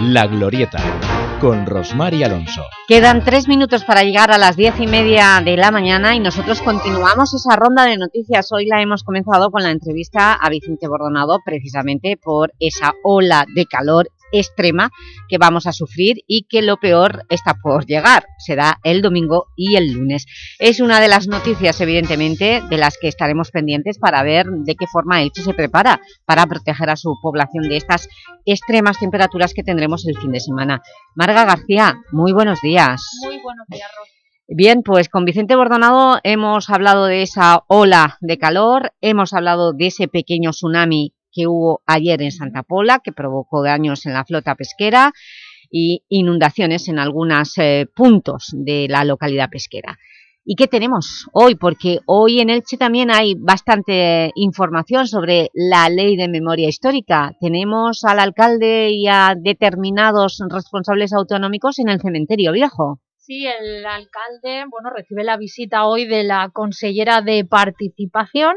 La Glorieta, con Rosmar y Alonso. Quedan tres minutos para llegar a las diez y media de la mañana y nosotros continuamos esa ronda de noticias. Hoy la hemos comenzado con la entrevista a Vicente Bordonado precisamente por esa ola de calor extrema que vamos a sufrir y que lo peor está por llegar. Será el domingo y el lunes. Es una de las noticias, evidentemente, de las que estaremos pendientes para ver de qué forma Elche se prepara para proteger a su población de estas extremas temperaturas que tendremos el fin de semana. Marga García, muy buenos días. Muy buenos días. Bien, pues con Vicente Bordonado hemos hablado de esa ola de calor, hemos hablado de ese pequeño tsunami que hubo ayer en Santa Pola, que provocó daños en la flota pesquera y inundaciones en algunos eh, puntos de la localidad pesquera. ¿Y qué tenemos hoy? Porque hoy en Elche también hay bastante información sobre la ley de memoria histórica. Tenemos al alcalde y a determinados responsables autonómicos en el cementerio viejo. Sí, el alcalde bueno, recibe la visita hoy de la consellera de Participación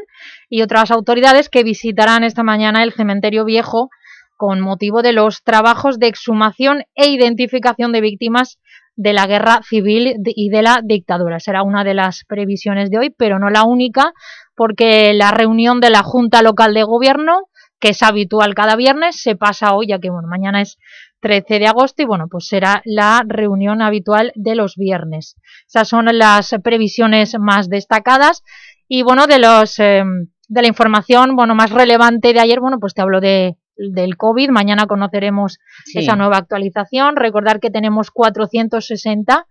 y otras autoridades que visitarán esta mañana el cementerio viejo con motivo de los trabajos de exhumación e identificación de víctimas de la guerra civil y de la dictadura. Será una de las previsiones de hoy, pero no la única, porque la reunión de la Junta Local de Gobierno, que es habitual cada viernes, se pasa hoy, ya que bueno, mañana es 13 de agosto y bueno, pues será la reunión habitual de los viernes. Esas son las previsiones más destacadas y bueno, de los eh, de la información bueno más relevante de ayer, bueno, pues te hablo de del COVID, mañana conoceremos Sí. esa nueva actualización, recordar que tenemos 460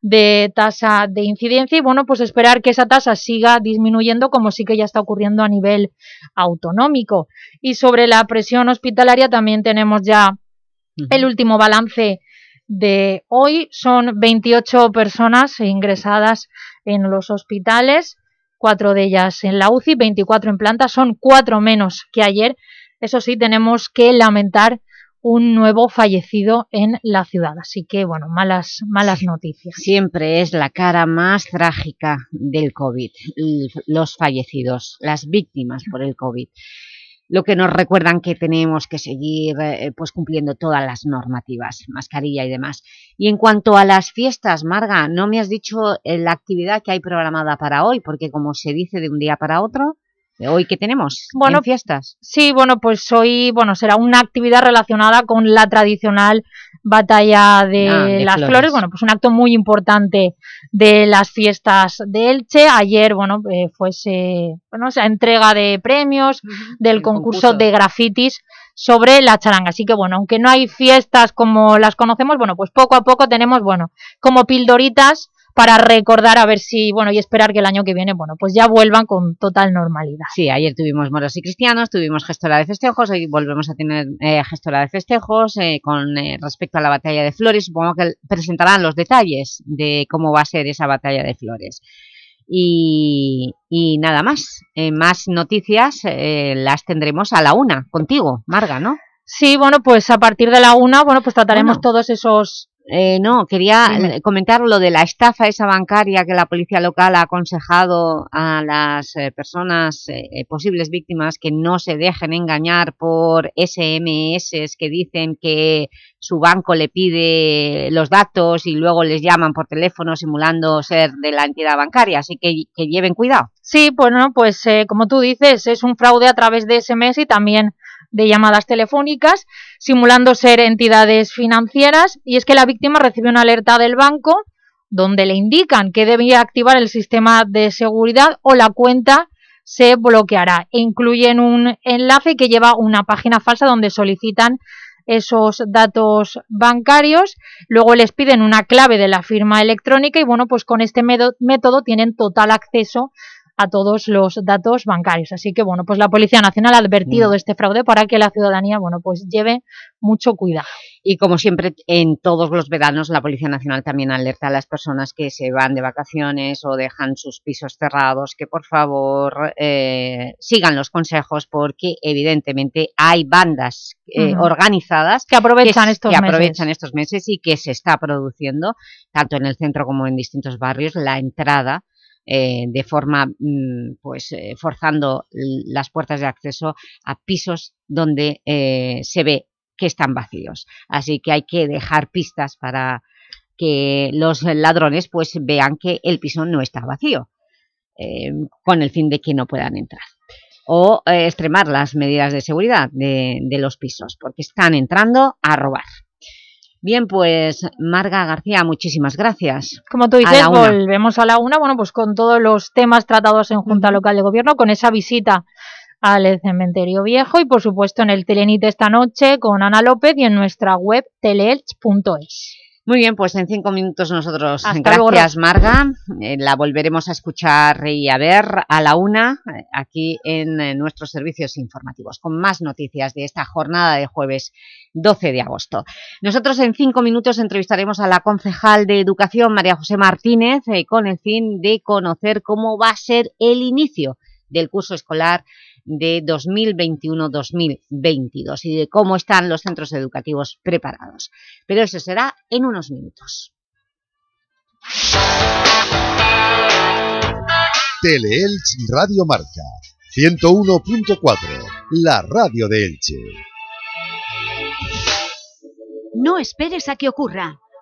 de tasa de incidencia y bueno, pues esperar que esa tasa siga disminuyendo como sí que ya está ocurriendo a nivel autonómico. Y sobre la presión hospitalaria también tenemos ya el último balance de hoy. Son 28 personas ingresadas en los hospitales, cuatro de ellas en la UCI, 24 en planta, son cuatro menos que ayer. Eso sí, tenemos que lamentar un nuevo fallecido en la ciudad. Así que, bueno, malas, malas noticias. Siempre es la cara más trágica del COVID, los fallecidos, las víctimas por el COVID. Lo que nos recuerdan que tenemos que seguir eh, pues cumpliendo todas las normativas, mascarilla y demás. Y en cuanto a las fiestas, Marga, no me has dicho eh, la actividad que hay programada para hoy, porque como se dice de un día para otro, ¿Hoy qué tenemos bueno, en fiestas? Sí, bueno, pues hoy bueno, será una actividad relacionada con la tradicional batalla de, Ah, de las flores. flores. Bueno, pues un acto muy importante de las fiestas de Elche. Ayer, bueno, eh, fue ese, bueno, esa entrega de premios del concurso, de grafitis sobre la charanga. Así que, bueno, aunque no hay fiestas como las conocemos, bueno, pues poco a poco tenemos, bueno, como pildoritas para recordar a ver si, bueno, y esperar que el año que viene, bueno, pues ya vuelvan con total normalidad. Sí, ayer tuvimos moros y cristianos, tuvimos gestora de festejos, hoy volvemos a tener eh, gestora de festejos eh, con eh, respecto a la batalla de flores. Supongo que presentarán los detalles de cómo va a ser esa batalla de flores. Y, y nada más, Eh, más noticias eh, las tendremos a la una, contigo, Marga, ¿no? Sí, bueno, pues a partir de la una, bueno, pues trataremos Bueno. todos esos... Eh, no, quería Dime. comentar lo de la estafa esa bancaria que la policía local ha aconsejado a las eh, personas eh, eh, posibles víctimas que no se dejen engañar por SMS que dicen que su banco le pide los datos y luego les llaman por teléfono simulando ser de la entidad bancaria, así que, que lleven cuidado. Sí, bueno, pues eh, como tú dices, es un fraude a través de SMS y también de llamadas telefónicas, simulando ser entidades financieras, y es que la víctima recibe una alerta del banco donde le indican que debía activar el sistema de seguridad o la cuenta se bloqueará. E incluyen un enlace que lleva una página falsa donde solicitan esos datos bancarios, luego les piden una clave de la firma electrónica y bueno, pues con este método tienen total acceso a todos los datos bancarios. Así que bueno, pues la Policía Nacional ha advertido Mm. de este fraude para que la ciudadanía, bueno, pues lleve mucho cuidado. Y como siempre, en todos los veranos, la Policía Nacional también alerta a las personas que se van de vacaciones o dejan sus pisos cerrados, que por favor eh, sigan los consejos porque evidentemente hay bandas eh, organizadas Que aprovechan que, estos que meses. aprovechan estos meses y que se está produciendo, tanto en el centro como en distintos barrios, la entrada eh, de forma, mm, pues, eh, forzando las puertas de acceso a pisos donde eh, se ve que están vacíos. Así que hay que dejar pistas para que los ladrones pues vean que el piso no está vacío, con el fin de que no puedan entrar. O extremar las medidas de seguridad de, de los pisos, porque están entrando a robar. Bien, pues Marga García, muchísimas gracias. Como tú dices, volvemos a la una, bueno, pues con todos los temas tratados en Junta Local de Gobierno, con esa visita al cementerio viejo y por supuesto en el Telenit esta noche con Ana López y en nuestra web teleelch.es. Muy bien, pues en cinco minutos nosotros. Hasta Gracias. Marga. Eh, la volveremos a escuchar y a ver a la una eh, aquí en eh, nuestros servicios informativos con más noticias de esta jornada de jueves 12 de agosto. Nosotros en cinco minutos entrevistaremos a la concejal de Educación, María José Martínez, eh, con el fin de conocer cómo va a ser el inicio del curso escolar de 2021-2022 y de cómo están los centros educativos preparados. Pero eso será en unos minutos. Teleelch Radio Marca 101.4, la radio de Elche. No esperes a que ocurra.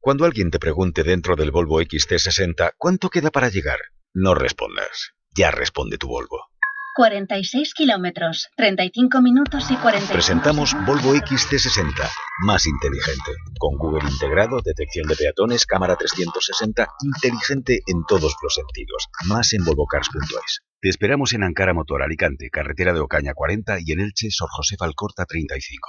Cuando alguien te pregunte dentro del Volvo XT60 cuánto queda para llegar, no respondas. Ya responde tu Volvo. 46 kilómetros, 35 minutos y 45 Presentamos Volvo XT60, más inteligente. Con Google integrado, detección de peatones, cámara 360, inteligente en todos los sentidos. Más en volvocars.es. Te esperamos en Ankara Motor Alicante, carretera de Ocaña 40 y en Elche, Sor José Alcorta 35.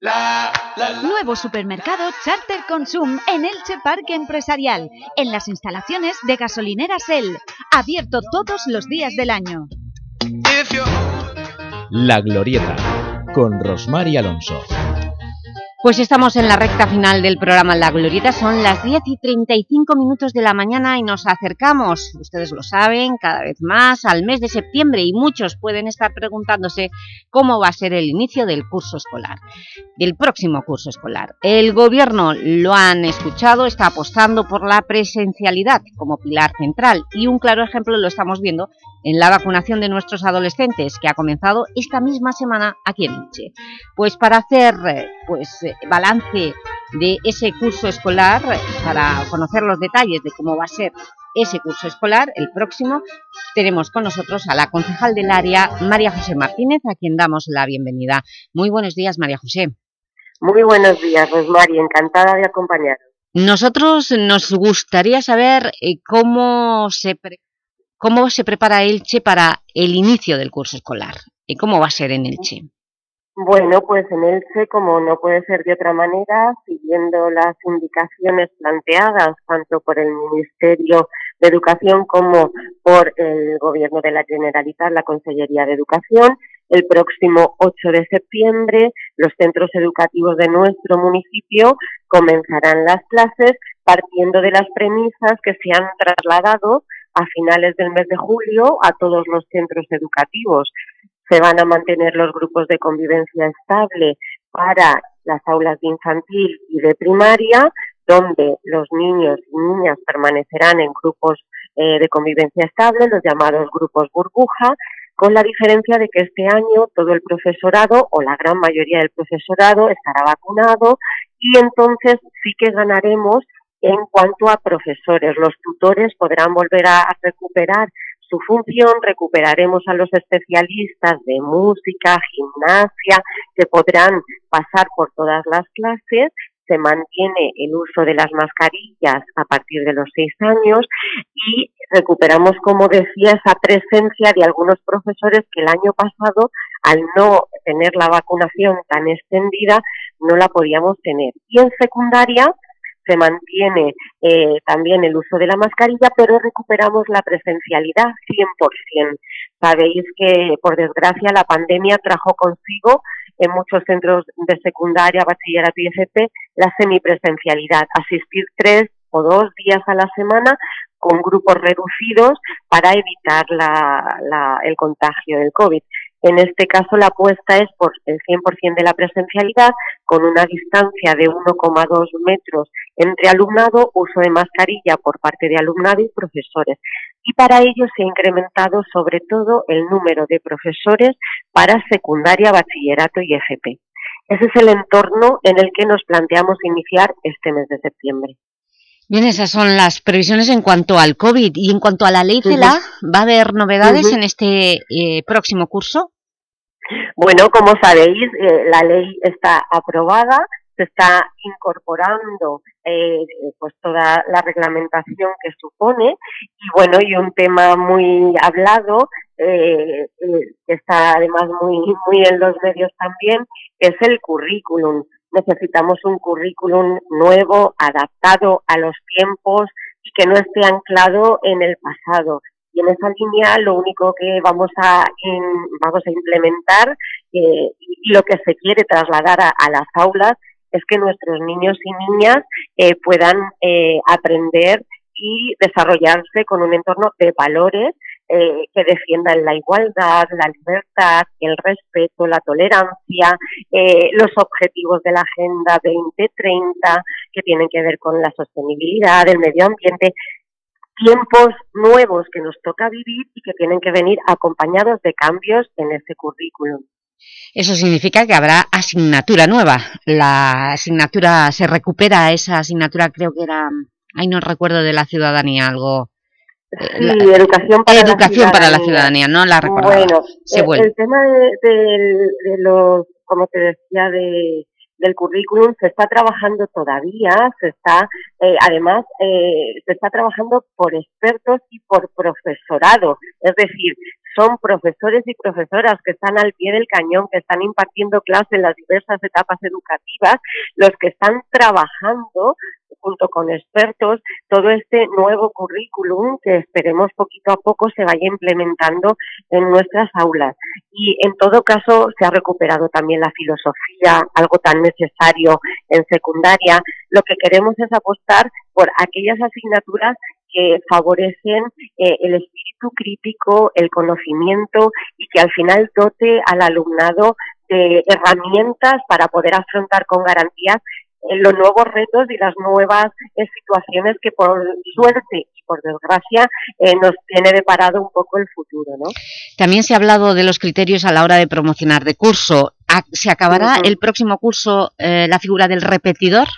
Nuevo supermercado Charter Consum en Elche Parque Empresarial, en las instalaciones de gasolineras El, abierto todos los días del año. La Glorieta, con Rosmar y Alonso. Pues estamos en la recta final del programa La Glorieta, son las 10 y 35 minutos de la mañana y nos acercamos, ustedes lo saben, cada vez más al mes de septiembre y muchos pueden estar preguntándose cómo va a ser el inicio del curso escolar, del próximo curso escolar. El Gobierno, lo han escuchado, está apostando por la presencialidad como pilar central y un claro ejemplo lo estamos viendo en la vacunación de nuestros adolescentes que ha comenzado esta misma semana aquí en Elche. Pues para hacer eh, pues, balance de ese curso escolar, para conocer los detalles de cómo va a ser ese curso escolar, el próximo, tenemos con nosotros a la concejal del área, María José Martínez, a quien damos la bienvenida. Muy buenos días, María José. Muy buenos días, Rosmari, encantada de acompañaros. Nosotros nos gustaría saber eh, cómo se, cómo se prepara Elche para el inicio del curso escolar y cómo va a ser en Elche. Bueno, pues en Elche, como no puede ser de otra manera, siguiendo las indicaciones planteadas tanto por el Ministerio de Educación como por el Gobierno de la Generalitat, la Consellería de Educación, el próximo 8 de septiembre los centros educativos de nuestro municipio comenzarán las clases partiendo de las premisas que se han trasladado a finales del mes de julio a todos los centros educativos se van a mantener los grupos de convivencia estable para las aulas de infantil y de primaria, donde los niños y niñas permanecerán en grupos eh, de convivencia estable, los llamados grupos burbuja, con la diferencia de que este año todo el profesorado o la gran mayoría del profesorado estará vacunado y entonces sí que ganaremos en cuanto a profesores. Los tutores podrán volver a recuperar su función, recuperaremos a los especialistas de música, gimnasia, que podrán pasar por todas las clases, se mantiene el uso de las mascarillas a partir de los seis años y recuperamos, como decía, esa presencia de algunos profesores que el año pasado, al no tener la vacunación tan extendida, no la podíamos tener. Y en secundaria, se mantiene eh, también el uso de la mascarilla, pero recuperamos la presencialidad 100%. Sabéis que, por desgracia, la pandemia trajo consigo en muchos centros de secundaria, bachillerato y FP la semipresencialidad, asistir tres o dos días a la semana con grupos reducidos para evitar el contagio del COVID. En este caso, la apuesta es por el 100% de la presencialidad, con una distancia de 1,2 metros entre alumnado, uso de mascarilla por parte de alumnado y profesores. Y para ello se ha incrementado sobre todo el número de profesores para secundaria, bachillerato y FP. Ese es el entorno en el que nos planteamos iniciar este mes de septiembre. Bien, esas son las previsiones en cuanto al COVID. Y en cuanto a la ley CELA, ¿va a haber novedades en este eh, próximo curso? Bueno, como sabéis, eh, la ley está aprobada, se está incorporando eh, pues toda la reglamentación que supone y bueno, y un tema muy hablado que está además muy, muy en los medios también, es el currículum necesitamos un currículum nuevo, adaptado a los tiempos y que no esté anclado en el pasado. Y en esa línea lo único que vamos a, vamos a implementar eh, y lo que se quiere trasladar a, las aulas es que nuestros niños y niñas eh, puedan eh, aprender y desarrollarse con un entorno de valores eh, que defiendan la igualdad, la libertad, el respeto, la tolerancia, eh, los objetivos de la Agenda 2030 que tienen que ver con la sostenibilidad, el medio ambiente, tiempos nuevos que nos toca vivir y que tienen que venir acompañados de cambios en ese currículum. Eso significa que habrá asignatura nueva. La asignatura, se recupera esa asignatura, creo que era, ahí no recuerdo de la ciudadanía, algo Sí, educación para, educación la para la ciudadanía, ¿no? La Bueno, Se eh, el, tema de, los, como te decía, de, del currículum se está trabajando todavía, se está, eh, además, eh, se está trabajando por expertos y por profesorado, es decir, son profesores y profesoras que están al pie del cañón, que están impartiendo clases en las diversas etapas educativas, los que están trabajando junto con expertos todo este nuevo currículum que esperemos poquito a poco se vaya implementando en nuestras aulas. Y en todo caso se ha recuperado también la filosofía, algo tan necesario en secundaria. Lo que queremos es apostar por aquellas asignaturas que favorecen eh, el espíritu crítico, el conocimiento y que al final dote al alumnado de herramientas para poder afrontar con garantías los nuevos retos y las nuevas eh, situaciones que por suerte y por desgracia nos tiene deparado un poco el futuro. ¿no? También se ha hablado de los criterios a la hora de promocionar de curso. ¿Se acabará el próximo curso la figura del repetidor?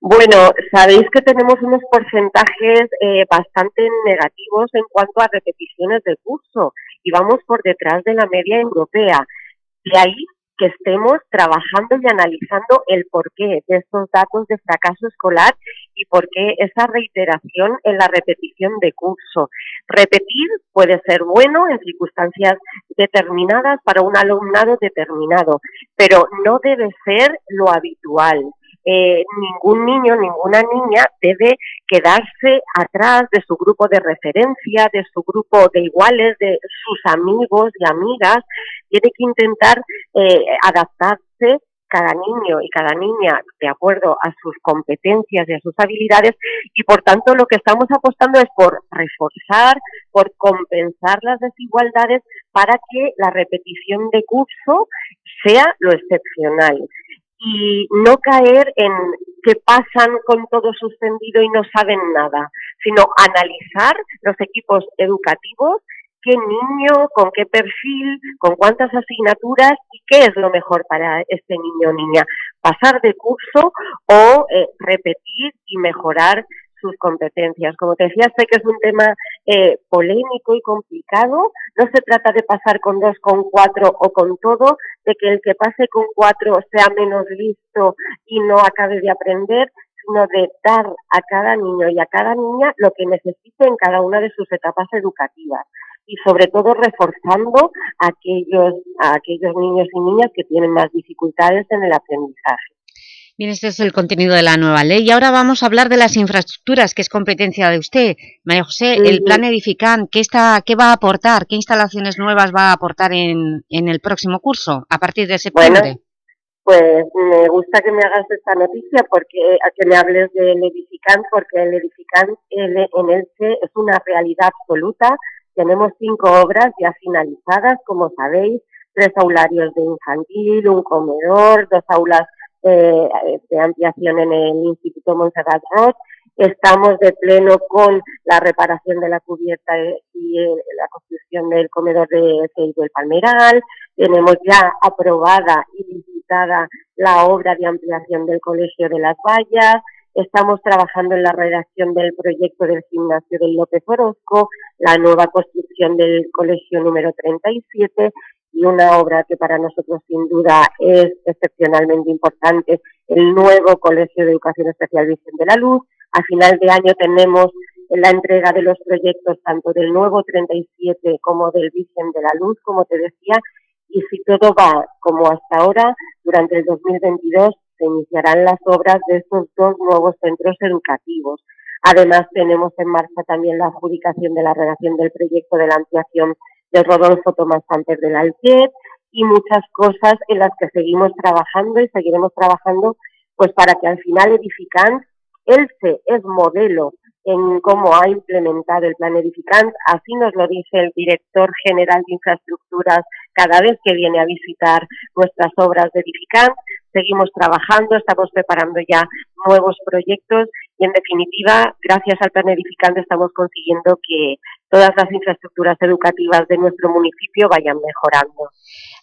Bueno, sabéis que tenemos unos porcentajes eh, bastante negativos en cuanto a repeticiones de curso y vamos por detrás de la media europea. De ahí que estemos trabajando y analizando el porqué de estos datos de fracaso escolar y por qué esa reiteración en la repetición de curso. Repetir puede ser bueno en circunstancias determinadas para un alumnado determinado, pero no debe ser lo habitual. Eh, ningún niño, ninguna niña debe quedarse atrás de su grupo de referencia, de su grupo de iguales, de sus amigos y amigas. Tiene que intentar eh, adaptarse cada niño y cada niña de acuerdo a sus competencias y a sus habilidades y por tanto lo que estamos apostando es por reforzar, por compensar las desigualdades para que la repetición de curso sea lo excepcional y no caer en que pasan con todo suspendido y no saben nada, sino analizar los equipos educativos, qué niño, con qué perfil, con cuántas asignaturas y qué es lo mejor para este niño o niña, pasar de curso o eh, repetir y mejorar sus competencias. Como te decía, sé que es un tema eh, polémico y complicado. No se trata de pasar con dos, con cuatro o con todo, de que el que pase con cuatro sea menos listo y no acabe de aprender, sino de dar a cada niño y a cada niña lo que necesite en cada una de sus etapas educativas y sobre todo reforzando a aquellos, a aquellos niños y niñas que tienen más dificultades en el aprendizaje. Bien, este es el contenido de la nueva ley. Y ahora vamos a hablar de las infraestructuras, que es competencia de usted. María José, el plan Edifican, ¿qué, está, ¿qué va a aportar? ¿Qué instalaciones nuevas va a aportar en, en el próximo curso, a partir de septiembre? pues me gusta que me hagas esta noticia, porque a que me hables del Edifican, porque el Edifican en Elche es una realidad absoluta. Tenemos cinco obras ya finalizadas, como sabéis, tres aularios de infantil, un comedor, dos aulas eh, de ampliación en el Instituto Montserrat Roig. Estamos de pleno con la reparación de la cubierta y la construcción del comedor de Seibo del Palmeral. Tenemos ya aprobada y licitada la obra de ampliación del Colegio de las Vallas. Estamos trabajando en la redacción del proyecto del gimnasio del López Orozco, la nueva construcción del colegio número 37 y una obra que para nosotros sin duda es excepcionalmente importante, el nuevo Colegio de Educación Especial Virgen de la Luz. A final de año tenemos la entrega de los proyectos tanto del nuevo 37 como del Virgen de la Luz, como te decía, y si todo va como hasta ahora, durante el 2022 se iniciarán las obras de estos dos nuevos centros educativos. Además, tenemos en marcha también la adjudicación de la redacción del proyecto de la ampliación de Rodolfo Tomás Sánchez del Alquiet y muchas cosas en las que seguimos trabajando y seguiremos trabajando pues para que al final Edificant, ELSE es modelo en cómo ha implementado el plan Edificant, así nos lo dice el director general de infraestructuras cada vez que viene a visitar nuestras obras de Edificant, seguimos trabajando, estamos preparando ya nuevos proyectos y en definitiva, gracias al plan edificante estamos consiguiendo que todas las infraestructuras educativas de nuestro municipio vayan mejorando.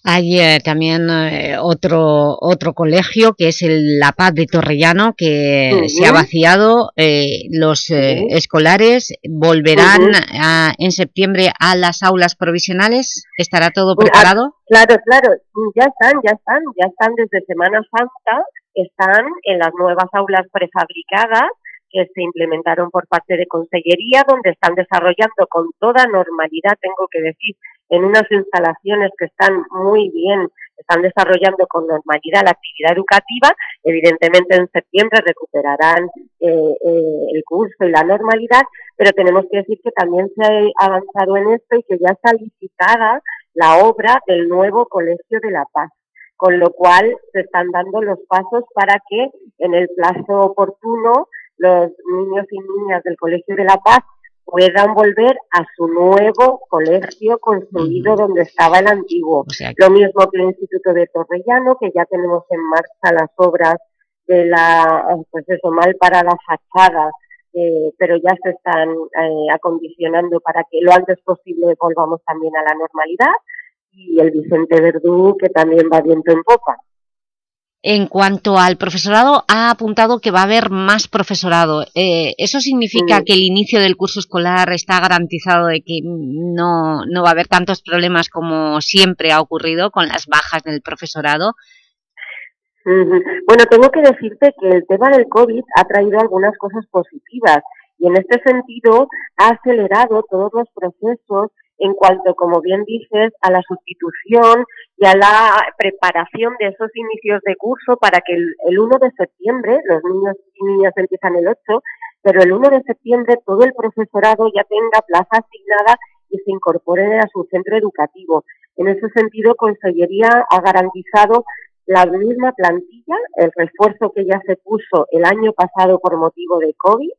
Hay eh, también eh, otro otro colegio que es el La Paz de Torrellano que se ha vaciado. Eh, los escolares volverán en septiembre a las aulas provisionales. ¿Estará todo pues, ah, preparado? claro, claro. Ya están, ya están. Ya están desde Semana Santa. Están en las nuevas aulas prefabricadas que se implementaron por parte de Consellería, donde están desarrollando con toda normalidad, tengo que decir, en unas instalaciones que están muy bien, están desarrollando con normalidad la actividad educativa. Evidentemente en septiembre recuperarán eh, eh, el curso y la normalidad, pero tenemos que decir que también se ha avanzado en esto y que ya está licitada la obra del nuevo Colegio de la Paz con lo cual se están dando los pasos para que en el plazo oportuno los niños y niñas del Colegio de la Paz puedan volver a su nuevo colegio construido donde estaba el antiguo. Lo mismo que el Instituto de Torrellano, que ya tenemos en marcha las obras de la, pues eso, mal para la fachada, eh, pero ya se están eh, acondicionando para que lo antes posible volvamos también a la normalidad. Y el Vicente Verdú, que también va viento en popa. En cuanto al profesorado, ha apuntado que va a haber más profesorado. Eh, ¿Eso significa que el inicio del curso escolar está garantizado de que no, no va a haber tantos problemas como siempre ha ocurrido con las bajas del profesorado? Bueno, tengo que decirte que el tema del COVID ha traído algunas cosas positivas y en este sentido ha acelerado todos los procesos en cuanto, como bien dices, a la sustitución y a la preparación de esos inicios de curso para que el, 1 de septiembre, los niños y niñas empiezan el 8, pero el 1 de septiembre todo el profesorado ya tenga plaza asignada y se incorpore a su centro educativo. En ese sentido, Consellería ha garantizado la misma plantilla, el refuerzo que ya se puso el año pasado por motivo de COVID,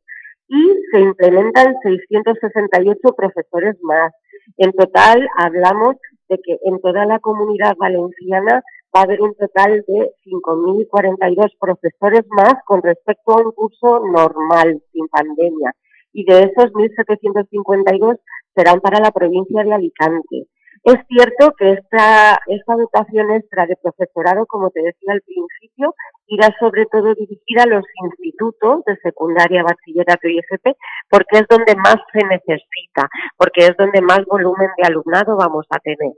y se implementan 668 profesores más. En total, hablamos de que en toda la comunidad valenciana va a haber un total de 5.042 profesores más con respecto a un curso normal, sin pandemia. Y de esos 1.752 serán para la provincia de Alicante. Es cierto que esta, esta dotación extra de profesorado, como te decía al principio, irá sobre todo dirigida a los institutos de secundaria, bachillerato y FP, porque es donde más se necesita, porque es donde más volumen de alumnado vamos a tener.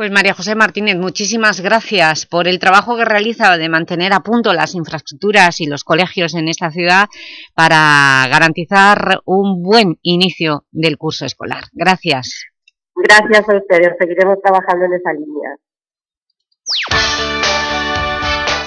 Pues María José Martínez, muchísimas gracias por el trabajo que realiza de mantener a punto las infraestructuras y los colegios en esta ciudad para garantizar un buen inicio del curso escolar. Gracias. Gracias a ustedes, seguiremos trabajando en esa línea.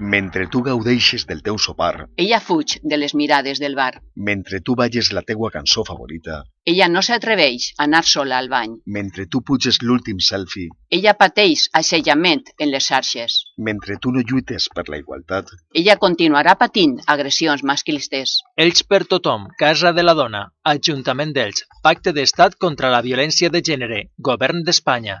Mentre tu gaudeixes del teu sopar, Ella fuig de les mirades del bar. mentre tu balles la teua cançó favorita, Ella no s'atreveix a anar sola al bany. mentre tu puges l'últim selfie, Ella pateix assetjament en les xarxes. mentre tu no lluites per la igualtat, Ella continuarà patint agressions masclistes. Ells per tothom, Casa de la Dona, Ajuntament d'Elx, Pacte d'Estat contra la Violència de Gènere, Govern d'Espanya.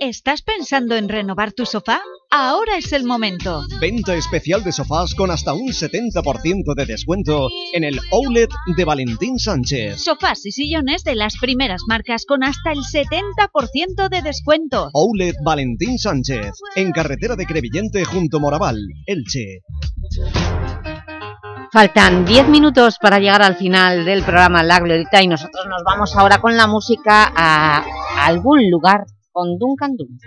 ¿Estás pensando en renovar tu sofá? Ahora es el momento. Venta especial de sofás con hasta un 70% de descuento en el Outlet de Valentín Sánchez. Sofás y sillones de las primeras marcas con hasta el 70% de descuento. Outlet Valentín Sánchez, en carretera de Crevillente junto Moraval, Elche. Faltan 10 minutos para llegar al final del programa La Glorita y nosotros nos vamos ahora con la música a algún lugar con Duncan Dun.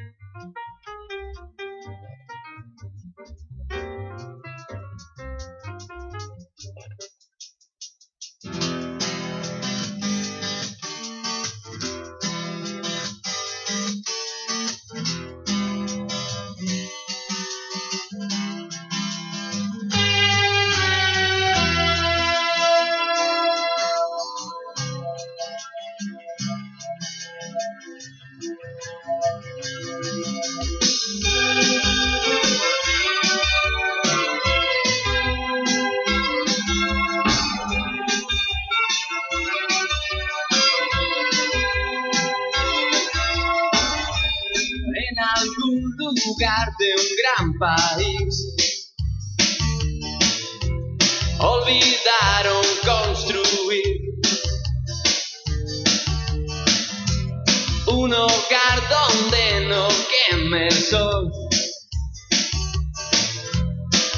Un gran país. Olvidaron construir un hogar donde no queme el sol.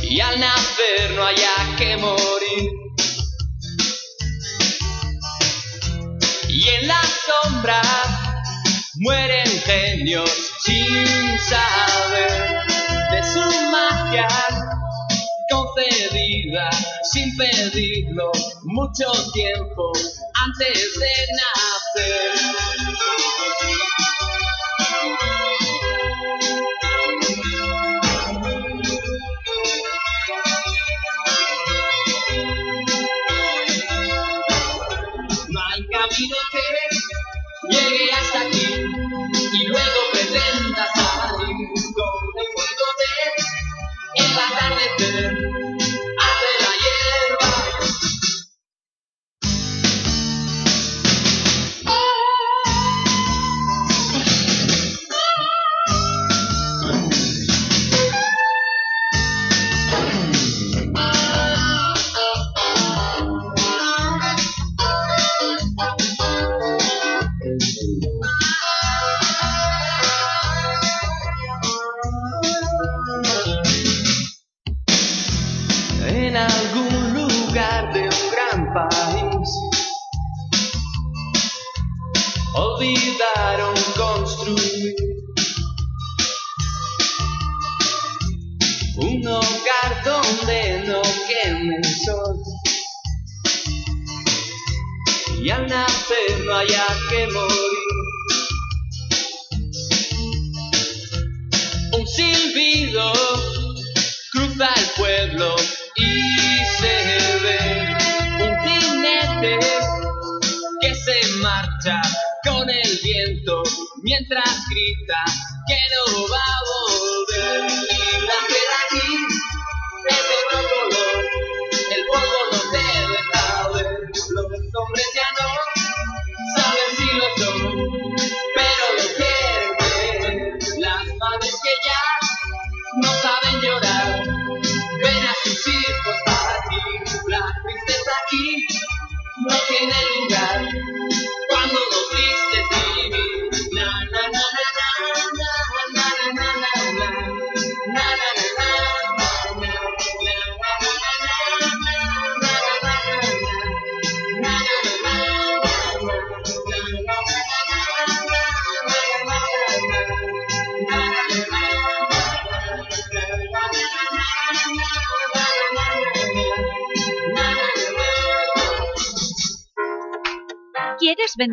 Y al nacer no haya que morir. Y en la sombra mueren genios sin saber su magia concedida sin pedirlo mucho tiempo antes de nacer.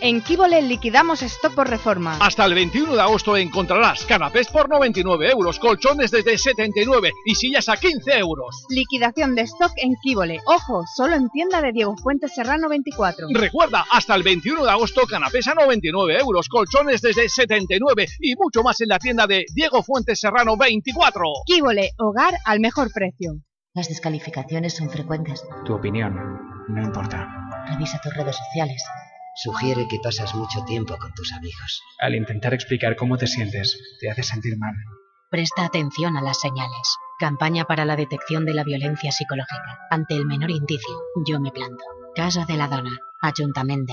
En Kibole liquidamos stock por reforma. Hasta el 21 de agosto encontrarás canapés por 99 euros, colchones desde 79 y sillas a 15 euros. Liquidación de stock en Kibole. Ojo, solo en tienda de Diego Fuentes Serrano 24. Recuerda, hasta el 21 de agosto canapés a 99 euros, colchones desde 79 y mucho más en la tienda de Diego Fuentes Serrano 24. Kibole, hogar al mejor precio. Las descalificaciones son frecuentes. Tu opinión no importa. Revisa tus redes sociales. Sugiere que pasas mucho tiempo con tus amigos. Al intentar explicar cómo te sientes, te hace sentir mal. Presta atención a las señales. Campaña para la detección de la violencia psicológica. Ante el menor indicio, yo me planto. Casa de la Dona, Ayuntamiento.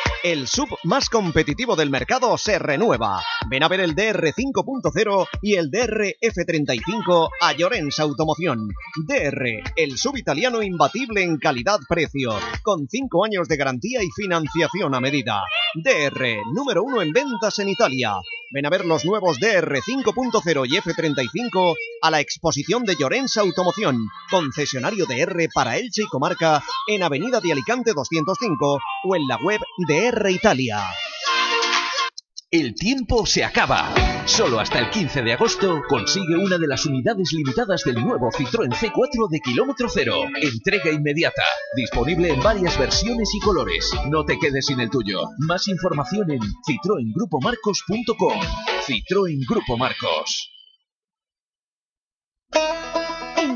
El sub más competitivo del mercado se renueva. Ven a ver el DR 5.0 y el DR F35 a Llorens Automoción. DR, el sub italiano imbatible en calidad-precio, con 5 años de garantía y financiación a medida. DR, número uno en ventas en Italia. Ven a ver los nuevos DR 5.0 y F35 a la exposición de Llorens Automoción, concesionario de R para Elche y Comarca en Avenida de Alicante 205 o en la web de R Italia. El tiempo se acaba. Solo hasta el 15 de agosto consigue una de las unidades limitadas del nuevo Citroën C4 de kilómetro cero. Entrega inmediata. Disponible en varias versiones y colores. No te quedes sin el tuyo. Más información en citroengrupomarcos.com. Citroën Grupo Marcos.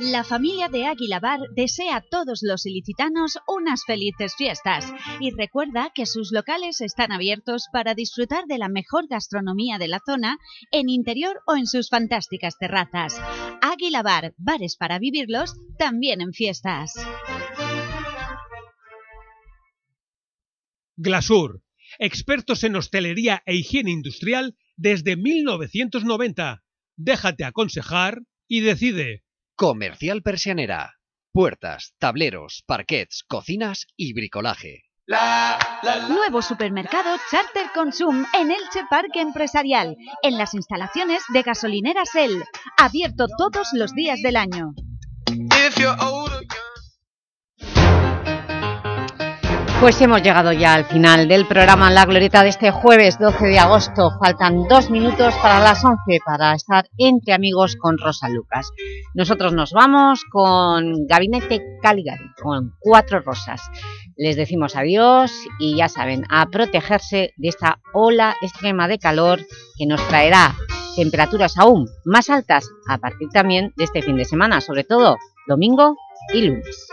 La familia de Águila Bar desea a todos los ilicitanos unas felices fiestas y recuerda que sus locales están abiertos para disfrutar de la mejor gastronomía de la zona en interior o en sus fantásticas terrazas. Águila Bar, bares para vivirlos, también en fiestas. Glasur, expertos en hostelería e higiene industrial desde 1990. Déjate aconsejar y decide. Comercial Persianera. Puertas, tableros, parquets, cocinas y bricolaje. Nuevo supermercado Charter Consum en Elche Parque Empresarial, en las instalaciones de gasolineras El, abierto todos los días del año. Pues hemos llegado ya al final del programa La Glorieta de este jueves 12 de agosto. Faltan dos minutos para las 11 para estar entre amigos con Rosa Lucas. Nosotros nos vamos con Gabinete Caligari, con cuatro rosas. Les decimos adiós y ya saben, a protegerse de esta ola extrema de calor que nos traerá temperaturas aún más altas a partir también de este fin de semana, sobre todo domingo y lunes.